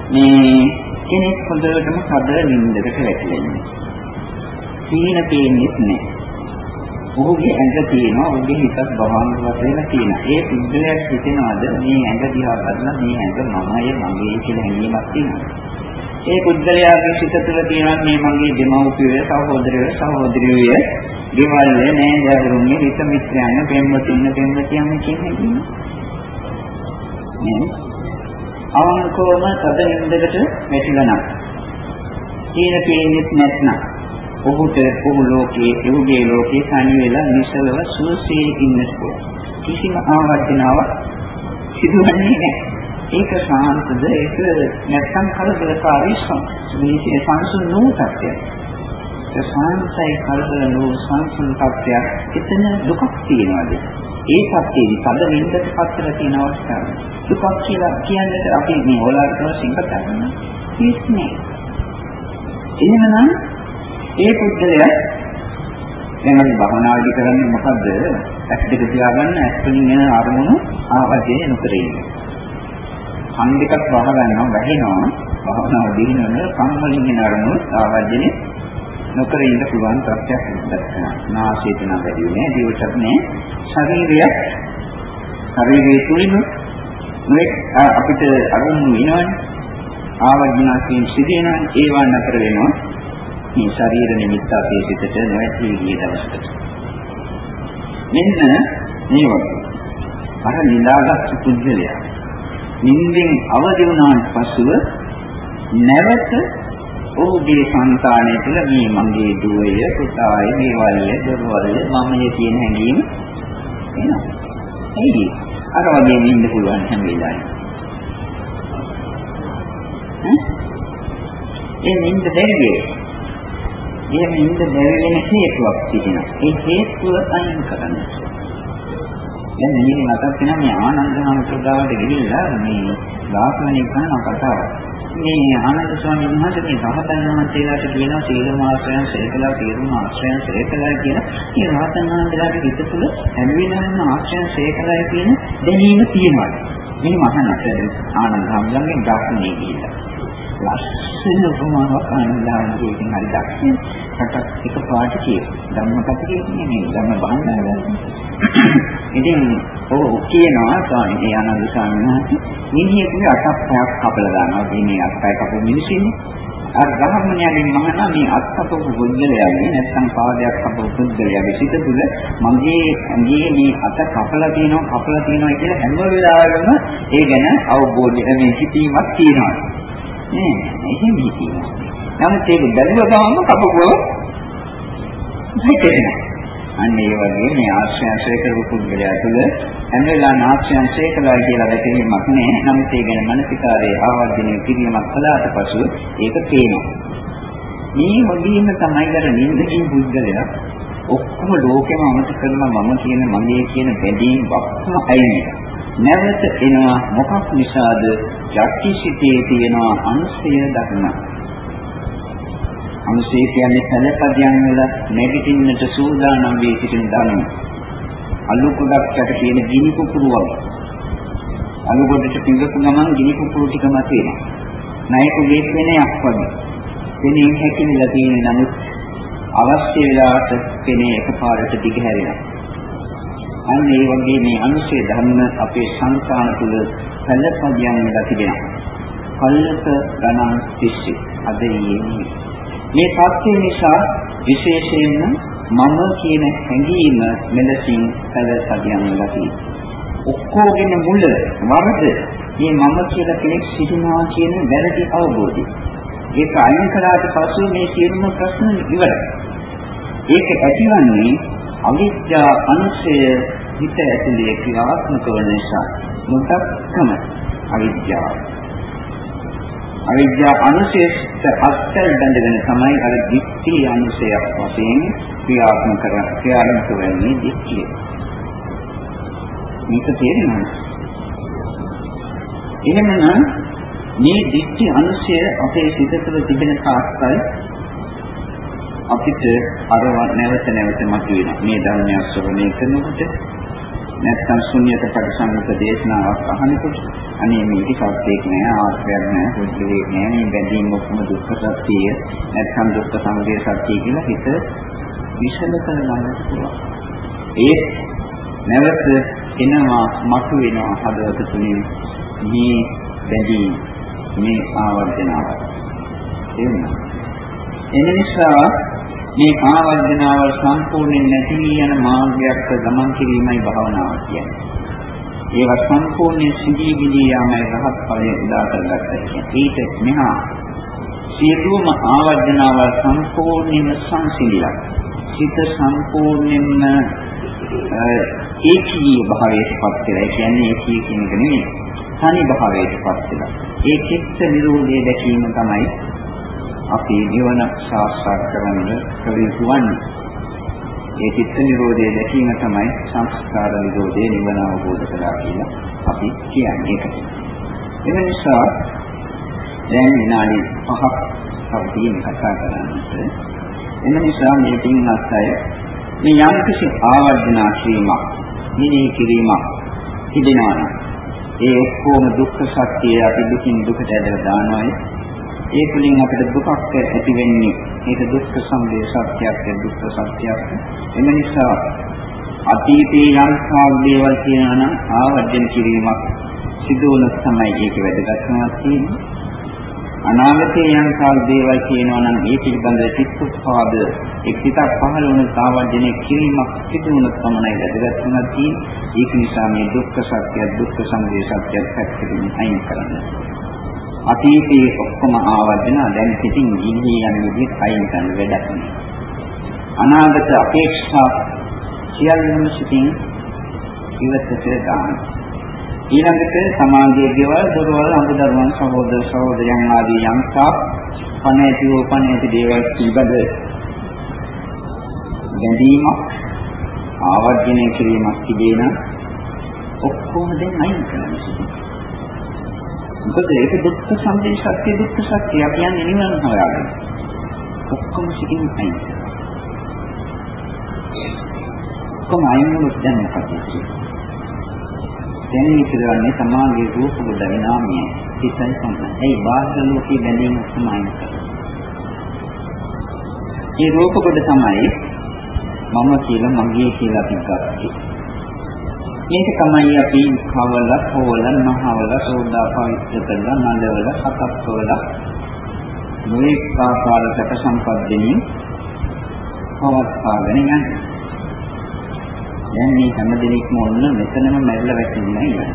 මේ කෙනෙක් හොඳටම කඩ නින්දකට වැටෙන්නේ. සීන පේන්නේ නැහැ. ඔහුගේ ඇඟ තියෙනවා ඔහුගේ හිතත් බහාන්ත වශයෙන් තියෙනවා. ඒ පුද්ගලයා හිතනවාද මේ ඇඟ දිහා බලලා මේ ඇඟ මමයි මගේ කියලා හැඟීමක් තියෙනවා. ඒ පුද්ගලයාගේ සිත තුළ තියෙන මේ මගේ දෙමව්පියෝ සහෝදරයෝ සහෝදරියෝ ගෙවල් නෑ දරුවන්ගේ හිත මිත්‍රයන් පෙම්වතුන් පෙම්වතියන් කියන්නේ නේ අවංකවම තද නින්දකට වැටිලා නම්. තීන පේන්නේ නැත්නම්. ඔහුට ඔහු ලෝකයේ ඔහුගේ ලෝකේ තනි වෙලා නිසලව සුවසේ ඉන්නට කිසිම ආවර්ජනාවක් සිදුවන්නේ නැහැ. ඒක සාන්තද? ඒක නැත්නම් කලබලකාරී මේ සංසුන් නෝ තත්ත්වයක්. ඒ සාන්තයි කලබල නෝ සංසුන් තත්ත්වයක්. එතන දුකක් තියෙනවාද? ඒ සත්‍යයේ පද නින්දට පත්තර තියෙන අවස්ථාව. දුකක් කියලා කියන්නට අපි මේ ඕලාරික වශයෙන් කතා කරනවා. ඒස්නේ. එහෙමනම් ඒ පුද්ගලයා දැන් අපි භවනාදි කරන්නේ මොකද්ද? ඇස් දෙක තියාගන්න ඇස් වලින් එන අරමුණු ආවදේ නොකර ඉන්නේ. කන් දෙකක් වහ ගන්නවා වැහෙනවා භාවනාව දිනන කන් වලින් එන අරමුණු ආවර්ජනේ නොකර ඉන්න පුළුවන් තත්ත්වයක් දැක්කනවා නාසයට නම් වැඩි වෙන්නේ දිවට නෑ. ශරීරය ශරීරයේ තුලින් මේ අපිට අරමුණු වෙනවනේ. ආවර්ජනකින් සිදෙනවා ඒවා නතර වෙනවා. මේ ශරීර නිමිත්ත අපේ සිතට නැවතී ගිය දවසකට. මෙන්න මේ වගේ අර නිදාගත් පුද්ගලයා නිින්දෙන් අවදි වුණාට පසුව නැවත ඔහුගේ సంతානය තුළ මේ මගේ දුවය පුතාය මේවල්ය දොරවල්ය මමයේ කියන හැඟීම එනවා. එයි අර වගේ නිින්ද පුළුවන් හැම වෙලාවෙම. ඒ නිින්ද දෙන්නේ ඒ නිින්ද දෙවෙන හේතුවක් තිබෙනවා. ඒ හේතුව අයින් කරන්න. දැන් මේක මතක් වෙනවා මේ ආනන්ද මහතුරුදාවට ගිහිල්ලා මේ දාසමණේ කරන කතාවක්. මේ ආනන්ද ස්වාමීන් වහන්සේ මේ රහතන් වහන්සේලාට කියනවා සීලම ආශ්‍රයන් සේකලා සීලම ආශ්‍රයන් සේකලා කියන මේ රහතන් වහන්සේලාට හිත තුළ හැම වෙලාවෙම ආශ්‍රයන් සේකලා කියන දැනීම තියෙනවා. මේ මහානට ආනන්ද හැමෝගෙන් දාසමණේ ගිහිල්ලා. ලස්සන උපමාවක් ආනන්දයන්ගේ ඉතින් හරි දක්ෂින රටක් එක පාට කිය. ධම්මපතියේ කියන්නේ ධම්ම බාහනය ඉතින් ඔව් කියනවා ස්වාමීන් ආනන්ද ස්වාමීන් වහන්සේ මිනිහෙකුගේ අටක් පහක් කපලා දානවා. මේ අටයි කපපු මිනිස්සුනේ. අර ග්‍රහණයලින් මහන මේ අත්කපපු බුද්ධලයාගේ නැත්නම් පාදයක් කපපු බුද්ධලයාගේ සිත තුළ මගේ ඇඟේ මේ අත කපලා තියෙනවා කපලා තියෙනවා කියලා හැම වෙලාවෙම ඒ ගැන අවබෝධය මේ හිතීමක් තියෙනවා. නේ එහෙම හිතීමක්. නමුත් ඒක බැලුව ගමන් කපපුව හිතෙනවා. අන්න ඒ වගේ මේ ආශ්‍රයන්සය කරපු පුද්ගලයා තුළ හැම වෙලාවෙම ආශ්‍රයන්සය කළා කියලා වැටහීමක් නෑ. නමුත් ඒ ගැන මානසිකාරයේ ආවර්ජනය කිරීමක් කළාට පසු ඒක පේනවා. මේ වගේම තමයි අර නින්දකින් පුද්ගලයා ඔක්කොම ලෝකෙම අමතක කරලා මම කියන මගේ කියන බැඳීම් ඔක්කොම අයින් නැවත එනවා මොකක් නිසාද? යක්තිසිතේ තියෙනවා අංශය දක්නා අනුසේ කියන්නේ සැලපදියන් වල නැගිටින්නට සූදානම් වී සිටින ධර්ම. අලු කුඩක් යට තියෙන ගිනි කුකුරු වගේ. අලු කොටට පිඟපු ගමන් ගිනි කුකුරු ටික මතුවෙනවා. ණයකුගේ වෙනයක් වගේ. වෙනින් හැකිලිලා තියෙන නමුත් අවශ්‍ය වෙලාවට කෙනේ එකපාරට දිගහැරෙනවා. අන්න ඒ වගේ මේ අනුශේ ධර්ම අපේ සංස්කාර තුළ සැලපදියන් වල තිබෙනවා. කල්ප ගණන් තිස්සේ අද ඊයේ මේ தත්ත්වය නිසා විශේෂයෙන්ම මම කියන හැඟීම මෙලසින් සැලසදියන් ලකි. ඔක්කොගෙන මුල වරද මේ මම කියලා කෙනෙක් සිටිනවා කියන වැරදි අවබෝධය. ඒක අයින් කළාට පසු මේ සියලුම ප්‍රශ්න ඉවරයි. ඒක ඇතිවන්නේ අවිද්‍යා අනුසය හිත ඇතුලේ ක්‍රියාත්මක වන නිසා. මුදක්කම අවිද්‍යාව. අවිද්‍යා අනුශේෂිත අත්‍යල් බඳගෙන තමයි අර දික්ටි අනුශයක් වශයෙන් ක්‍රියාත්මක කර ක්‍රියාත්මක වෙන්නේ දික්තිය. මේක තේරෙනවද? එහෙමනම් මේ දික්ටි අනුශය අපේ සිත තුළ තිබෙන තාක්කල් අපිට අර නැවත නැවත මතුවෙනවා. මේ ධර්මය ශ්‍රවණය කරනකොට නැත්නම් ශුන්‍යත පරිසංගත දේශනාවක් අහනකොට අනේ මේක සත්‍යයක් නෑ ආශ්‍රයක් නෑ පුද්ගලයෙක් නෑ මේ බැඳීම් ඔක්කොම දුක්ඛ සත්‍යය නැත්නම් දුක්ඛ සමුදය සත්‍යය කියලා හිත විෂම කරගන්නට පුළුවන්. ඒ නැවත එනවා මතු වෙනවා හදවත තුලින් මේ බැඳීම් මේ ආවර්ජනාව. එන්න. එනිසා මේ ආවර්ජනාවල් සම්පූර්ණයෙන් නැති යන මාර්ගයක් ගමන් කිරීමයි භාවනාව කියන්නේ. ඒවා සම්පූර්ණයෙන් සිදී විදී යාමයි රහත් ඵලය උදා කරගත්තා. ඊට මෙහා සියලුම ආවර්ජනාවල් සම්පූර්ණයෙන්ම සංසිඳිලා. සිත සම්පූර්ණයෙන්ම ඒකී භාවයට පත් වෙලා. ඒ කියන්නේ ඒකී කියන එක නෙමෙයි. තනි භාවයට පත් වෙලා. ඒ චිත්ත නිරෝධය දැකීම තමයි අපි නිවන සාක්ෂාත් කරගන්න කලියුතු වන්නේ. ඒ චිත්ත නිරෝධය දැකීම තමයි සංස්කාර නිරෝධය නිවන අවබෝධ කරලා කියලා අපි කියන්නේ ඒකට. එම නිසා දැන් විනාඩි 5ක් අවදීන් කතා කරන්නට. එම නිසා මේ පින්වත් අය මේ යම් කිසි ආවර්ජනා කිරීමක්, නිනී කිරීමක් තිබෙනවා. ඒ ඔක්කොම දුක්ඛ සත්‍යය අපි දුකින් දුකට ඇදලා දානවායි ඒ තුලින් අපිට දුකක් ඇති වෙන්නේ ඒක දුක්ඛ සමුදය සත්‍යයක් දුක්ඛ සත්‍යයක් එම නිසා අතීතයේ යම් කාල දේවල් කියනවා නම් ආවර්ජන කිරීමක් සිදු වුණොත් තමයි ඒක වැදගත්කමක් තියෙන්නේ අනාගතයේ යම් කාල දේවල් කියනවා නම් ඒ පිළිබඳව චිත්තෝත්පාද එක්සිතක් පහළ වුණ ආවර්ජන කිරීමක් සිදු වුණොත් තමයි වැදගත්කමක් තියෙන්නේ ඒක නිසා මේ දුක්ඛ සත්‍ය දුක්ඛ සමුදය සත්‍ය පැත්තකින් අයින් කරන්න. අතීතයේ ඔක්කොම ආවර්ජන දැන් පිටින් ගිහි යන විදිහට අයින් කරන්න වැඩක් නෑ. අනාගත අපේක්ෂා සියල්ලම සිටින් ඉවතට ගන්න. ඊළඟට සමාජයේ දේවල් දොරවල් අමුදරුවන් සහෝදර සහෝදරයන් ආදී යම්තා පණ ඇති වූ පණ ඇති දේවල් පිළිබඳ ගැඹීමක් ආවර්ජනය කිරීමක් තිබේ නම් ඔක්කොම දැන් අයින් කරන්න මොකද ඒක දුක්ඛ සමුදය සත්‍ය දුක්ඛ සත්‍ය කියන්නේ නිවන හොයාගන්න. ඔක්කොම සිටින් අයින්. ඔක්කොම අයින් වුණොත් දැන් මොකද කියන්නේ? දැන් ඉතිරන්නේ සමාගයේ රූප කොට විනාමය හිතයි සම්මත. ඒ බාහිර ලෝකයේ බැඳීම ඔක්කොම අයින් කරනවා. මේ රූප කොට තමයි මම කියලා මගේ කියලා අපි ගත්තේ. මේක තමයි අපි කවල හොවල මහවල සෝදා පවිත්‍ර කරලා නන්දවල හතක් වල නොඑක ආකාර සැප සම්පත් දෙමින් පවත්වාගෙන යන්නේ. දැන් මේ හැම දිනෙකම ඔන්න මෙතනම මැරිලා වැටෙන්නේ නැහැ.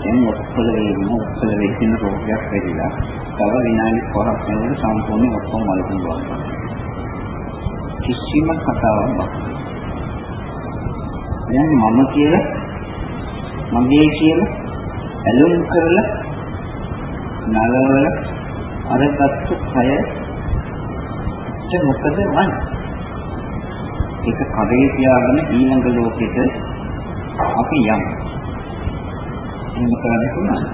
දැන් ඔක්කොල වේගම ඔක්කොල වේගින රෝගයක් වෙදිලා තව විනාඩි 5ක් යනකොට සම්පූර්ණ ඔක්කොම මලකුණු වුණා. කිසිම කතාවක් නැහැ. දැන් මම කියලා මගේ කියලා ඇලුම් කරලා නලවල අරගත්තු කය මොකද වන්නේ? ඒක කඩේ තියාගෙන ඊළඟ ලෝකෙට අපි යමු. එහෙම කරන්න පුළුවන්.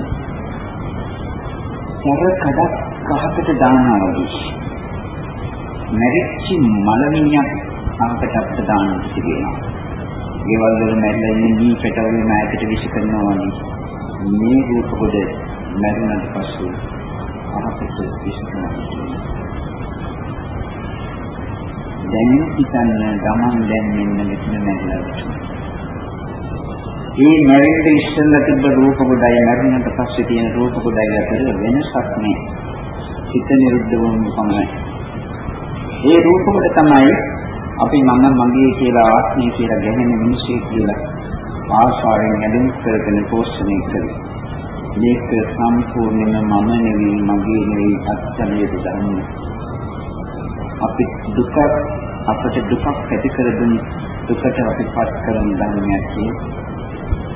සර කඩක් කහකට දානවා වගේ. මැරිච්ච මලමිණියක් අහකට අපිට දාන්න තිබෙනවා. ගෙවල් වල මැරිලා ඉන්න දී පෙටවල මෑතට විශ් කරනවා වගේ මේ රූප කොට මැරුණාට පස්සේ අහකට විශ් කරනවා දැන් හිතන්න ගමන් දැන් මෙන්න මෙතන මැරිලා මේ මැරෙන්න ඉස්සෙල්ලා තිබ්බ රූප කොටයි මැරුණාට පස්සේ තියෙන රූප කොටයි අතර වෙනසක් නෑ. හිත නිරුද්ධ වුණු පමණයි. ඒ රූප කොට තමයි අපි මම මගේ කියලා ආත්මය කියලා ගැහෙන මිනිස්සු කියලා ආශාවෙන් ඇඳුම් කරගෙන පෝෂණය කරේ. මේක සම්පූර්ණයෙන්ම මම නෙවෙයි මගේ නෙවෙයි අත්‍යවශ්‍ය ධර්ම. අපි දුක අපට දුකක් ඇති කර දුන් දුකට අපි පත් කරන ධර්මයක්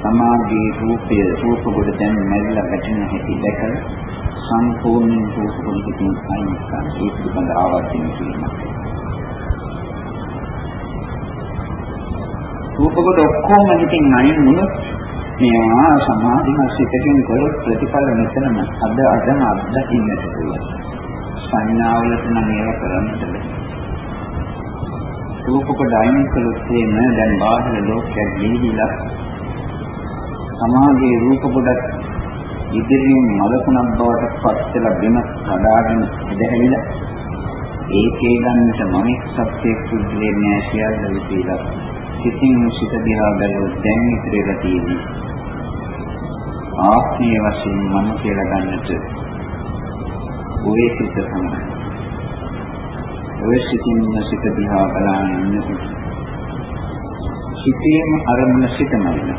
සමාගයේ රූපය රූප කොට දැන් මැරිලා වැටෙන හැටි දැකලා සම්පූර්ණ රූප කොටකින් අයින් කරන ඒ පිළිබඳ ආවර්තනය කිරීමක්. රූප කොට ඔක්කොම හිතින් අයින් වුණොත් මේවා සමාධිමත් සිතකින් කරොත් ප්‍රතිඵල මෙතනම අද අදම අත්දකින්නට පුළුවන්. සංඥාවලට නම් ඒවා කරන්නට බැහැ. රූප කොට අයින් කළොත් එන දැන් බාහිර ලෝකයක් ගිහිලා සමාගයේ රූප කොටත් ඉදිරියෙන් මලකුණක් බවට පත් වෙලා බිම කඩාගෙන ඉඳහැලිලා ඒකේ ගන්නට මනික් සත්‍යයක් පුදුලේ නෑ කියලා විදිහට සිතින් සිත දිහා බැලුවොත් දැන් ඉතිරිලා තියෙන්නේ ආත්මීය වශයෙන් මම කියලා ගන්නට ඔය සිත තමයි. ඔය සිතින් සිත දිහා බලන ඉන්නකොට සිතේම අරමුණ සිතමයි.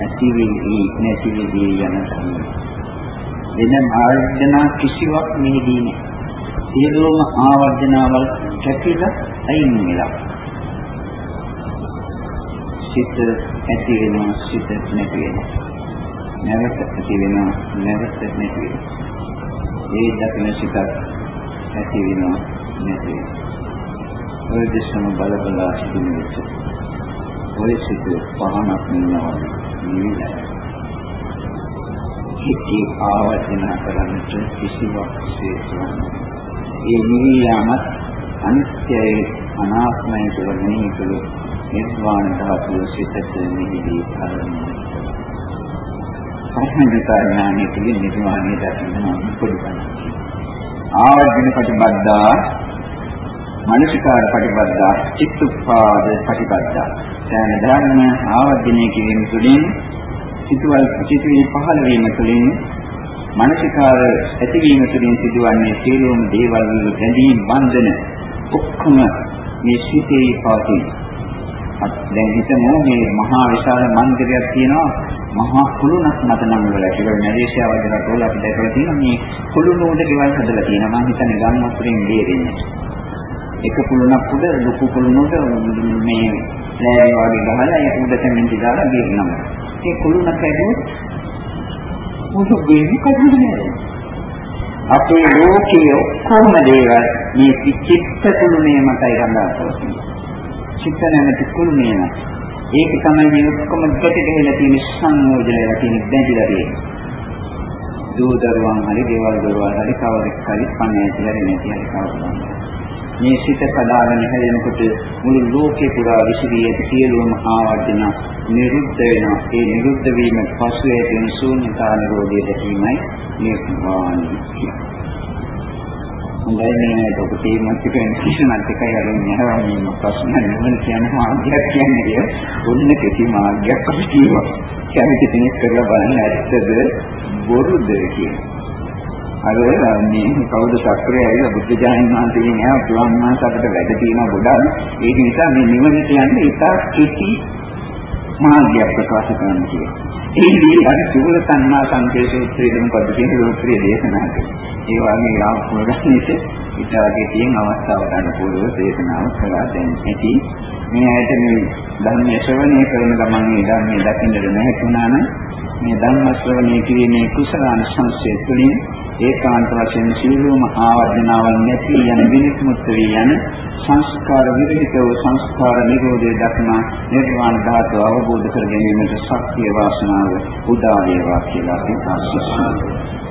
ඇතිවෙයි නැතිවෙයි යන තමයි. වෙන ආර්ධනා කිසිවක් මෙහිදී නෑ. සියලුම ආවර්ජනාවල් කැපිලා අයින් වෙලා. සිත ඇති වෙනවා සිත නැති වෙනවා. නැවත ඇති වෙනවා නැවත නැති වෙනවා. ඒ දකින සිතක් ඇති වෙනවා නැති වෙනවා. ඔය දෙසම බල බල සිටින විට ඔය සිත පහනක් නෙවෙනවා නිවිලා. හිතේ ආවර්ජන කරන්නට කිසිවක් ශේෂවන්නේ. ඒ නිවියාමත් අනිත්‍යයි අනාත්මයි කියලා මෙහි කළොත් නිර්වාණ ධාතුව සිතට නිහිදී කරන්නේ. පරිණත ඥානයේ තුලින් නිර්වාණය දකින්න පුළුවන්. ආවර්ජන ප්‍රතිබද්ධා මානසිකාර ප්‍රතිබද්ධා චිත්තුප්පාද ප්‍රතිබද්ධා දැන ධර්ම ආවර්ජනය කිරීම තුළින් සිතුවල් සිතුවිලි පහළ වීම තුළින් මානසිකාර ඇතිවීම තුළින් සිදුවන්නේ සියලුම දේවල් වල බැඳීම් බන්ධන ඔක්කොම මේ සිතේ පවතී දැන් හිතමු මේ මහා විශාල මන්දිරයක් තියෙනවා. මහා කුළුණක් මත නම් වල ඒක මැලේසියාව වගේ රටවල අපි දැකලා තියෙනවා. මේ කුළුණ උඩ ගෙවල් හදලා තියෙනවා. මම හිතන්නේ ගම් වතුරෙන් බේරෙන්නේ. එක කුළුණක් උඩ ලොකු කුළුණක මේ ලෑලි වගේ ගහලා ඒක උඩ තැමින් දාලා බේරනවා. ඒ කුළුණ කැඩුවොත් මොකද වෙන්නේ කඩන්නේ අපේ ලෝකයේ ඔක්කොම දේවල් මේ චිත්ත කුළුණේ මතයි රඳාපවතිනවා චිත්ත නැමැති කුළුණේම ඒක තමයි මේ ඔක්කොම ගැට ගැහිලා තියෙන සංයෝජනයලා තියෙන බැඳිලා තියෙන්නේ. දූ දරුවන් හරි දේවල් දරුවන් හරි කවරෙක් හරි පන්නේ ඇතිලා නැති හරි කවදාවත්. මේ සිත කඩාගෙන හැදෙනකොට මුළු ලෝකේ පුරා විසිරී ඇති සියලුම ආවර්ජන නිරුද්ධ වෙනවා. ඒ නිරුද්ධ වීම පසු ඇති වෙන ශූන්‍යතා නිරෝධය දැකීමයි මේ වාණි කියන්නේ හොඳයි මේ ඔබ තේරුම්ත් කියන කිසිමත් එකයි අර මෙහරමින් ප්‍රශ්න නෙමෙයි කියන මාර්ගයක් කියන්නේ කිය. ඔන්න කිසි මාර්ගයක් අපි කියනවා. කැමති කෙනෙක් කරලා බලන්න ඇත්තද බොරුද කියන. අර මේ කවුද සක්‍රිය ඇවිල්ලා බුද්ධ ජානක වහන්සේගෙන් එහා පුරාණ මාස අපිට වැඩ තියෙනවා ගොඩක් ඒක නිසා මේ නිවනට යන්නේ ඉතා කිසි මාර්ගයක් ප්‍රකාශ කරන්න කියලා. ඒදී අර සුවල සම්මා සංකේත සූත්‍රයේම පදිකේ සූත්‍රය දේශනා කළා. ඒ වගේ ආපුරගන්නේට ඉතාලගේ තියෙන අවස්ථාවට අනුකූලව දේශනාව කළා දැන් ඇති. මේ ඇයට මේ ධර්ම ශ්‍රවණය කරන ගමන් මේ ධර්මයේ දකින්නට නැතුණා නම් මේ ධර්ම ශ්‍රවණය කිරීමේ කුසලාන සංසය තුළින් ඒකාන්ත වශයෙන් සීලෝම ආවර්ජනාවන් නැති යන විනිශ්මුත් වී යන සංස්කාර විරහිතව සංස්කාර නිරෝධය දක්නා නිර්වාණ ධාතුව අවබෝධ කර ගැනීමට ශක්තිය වාසනාව උදා වේවා කියලා අපි ආශිර්වාද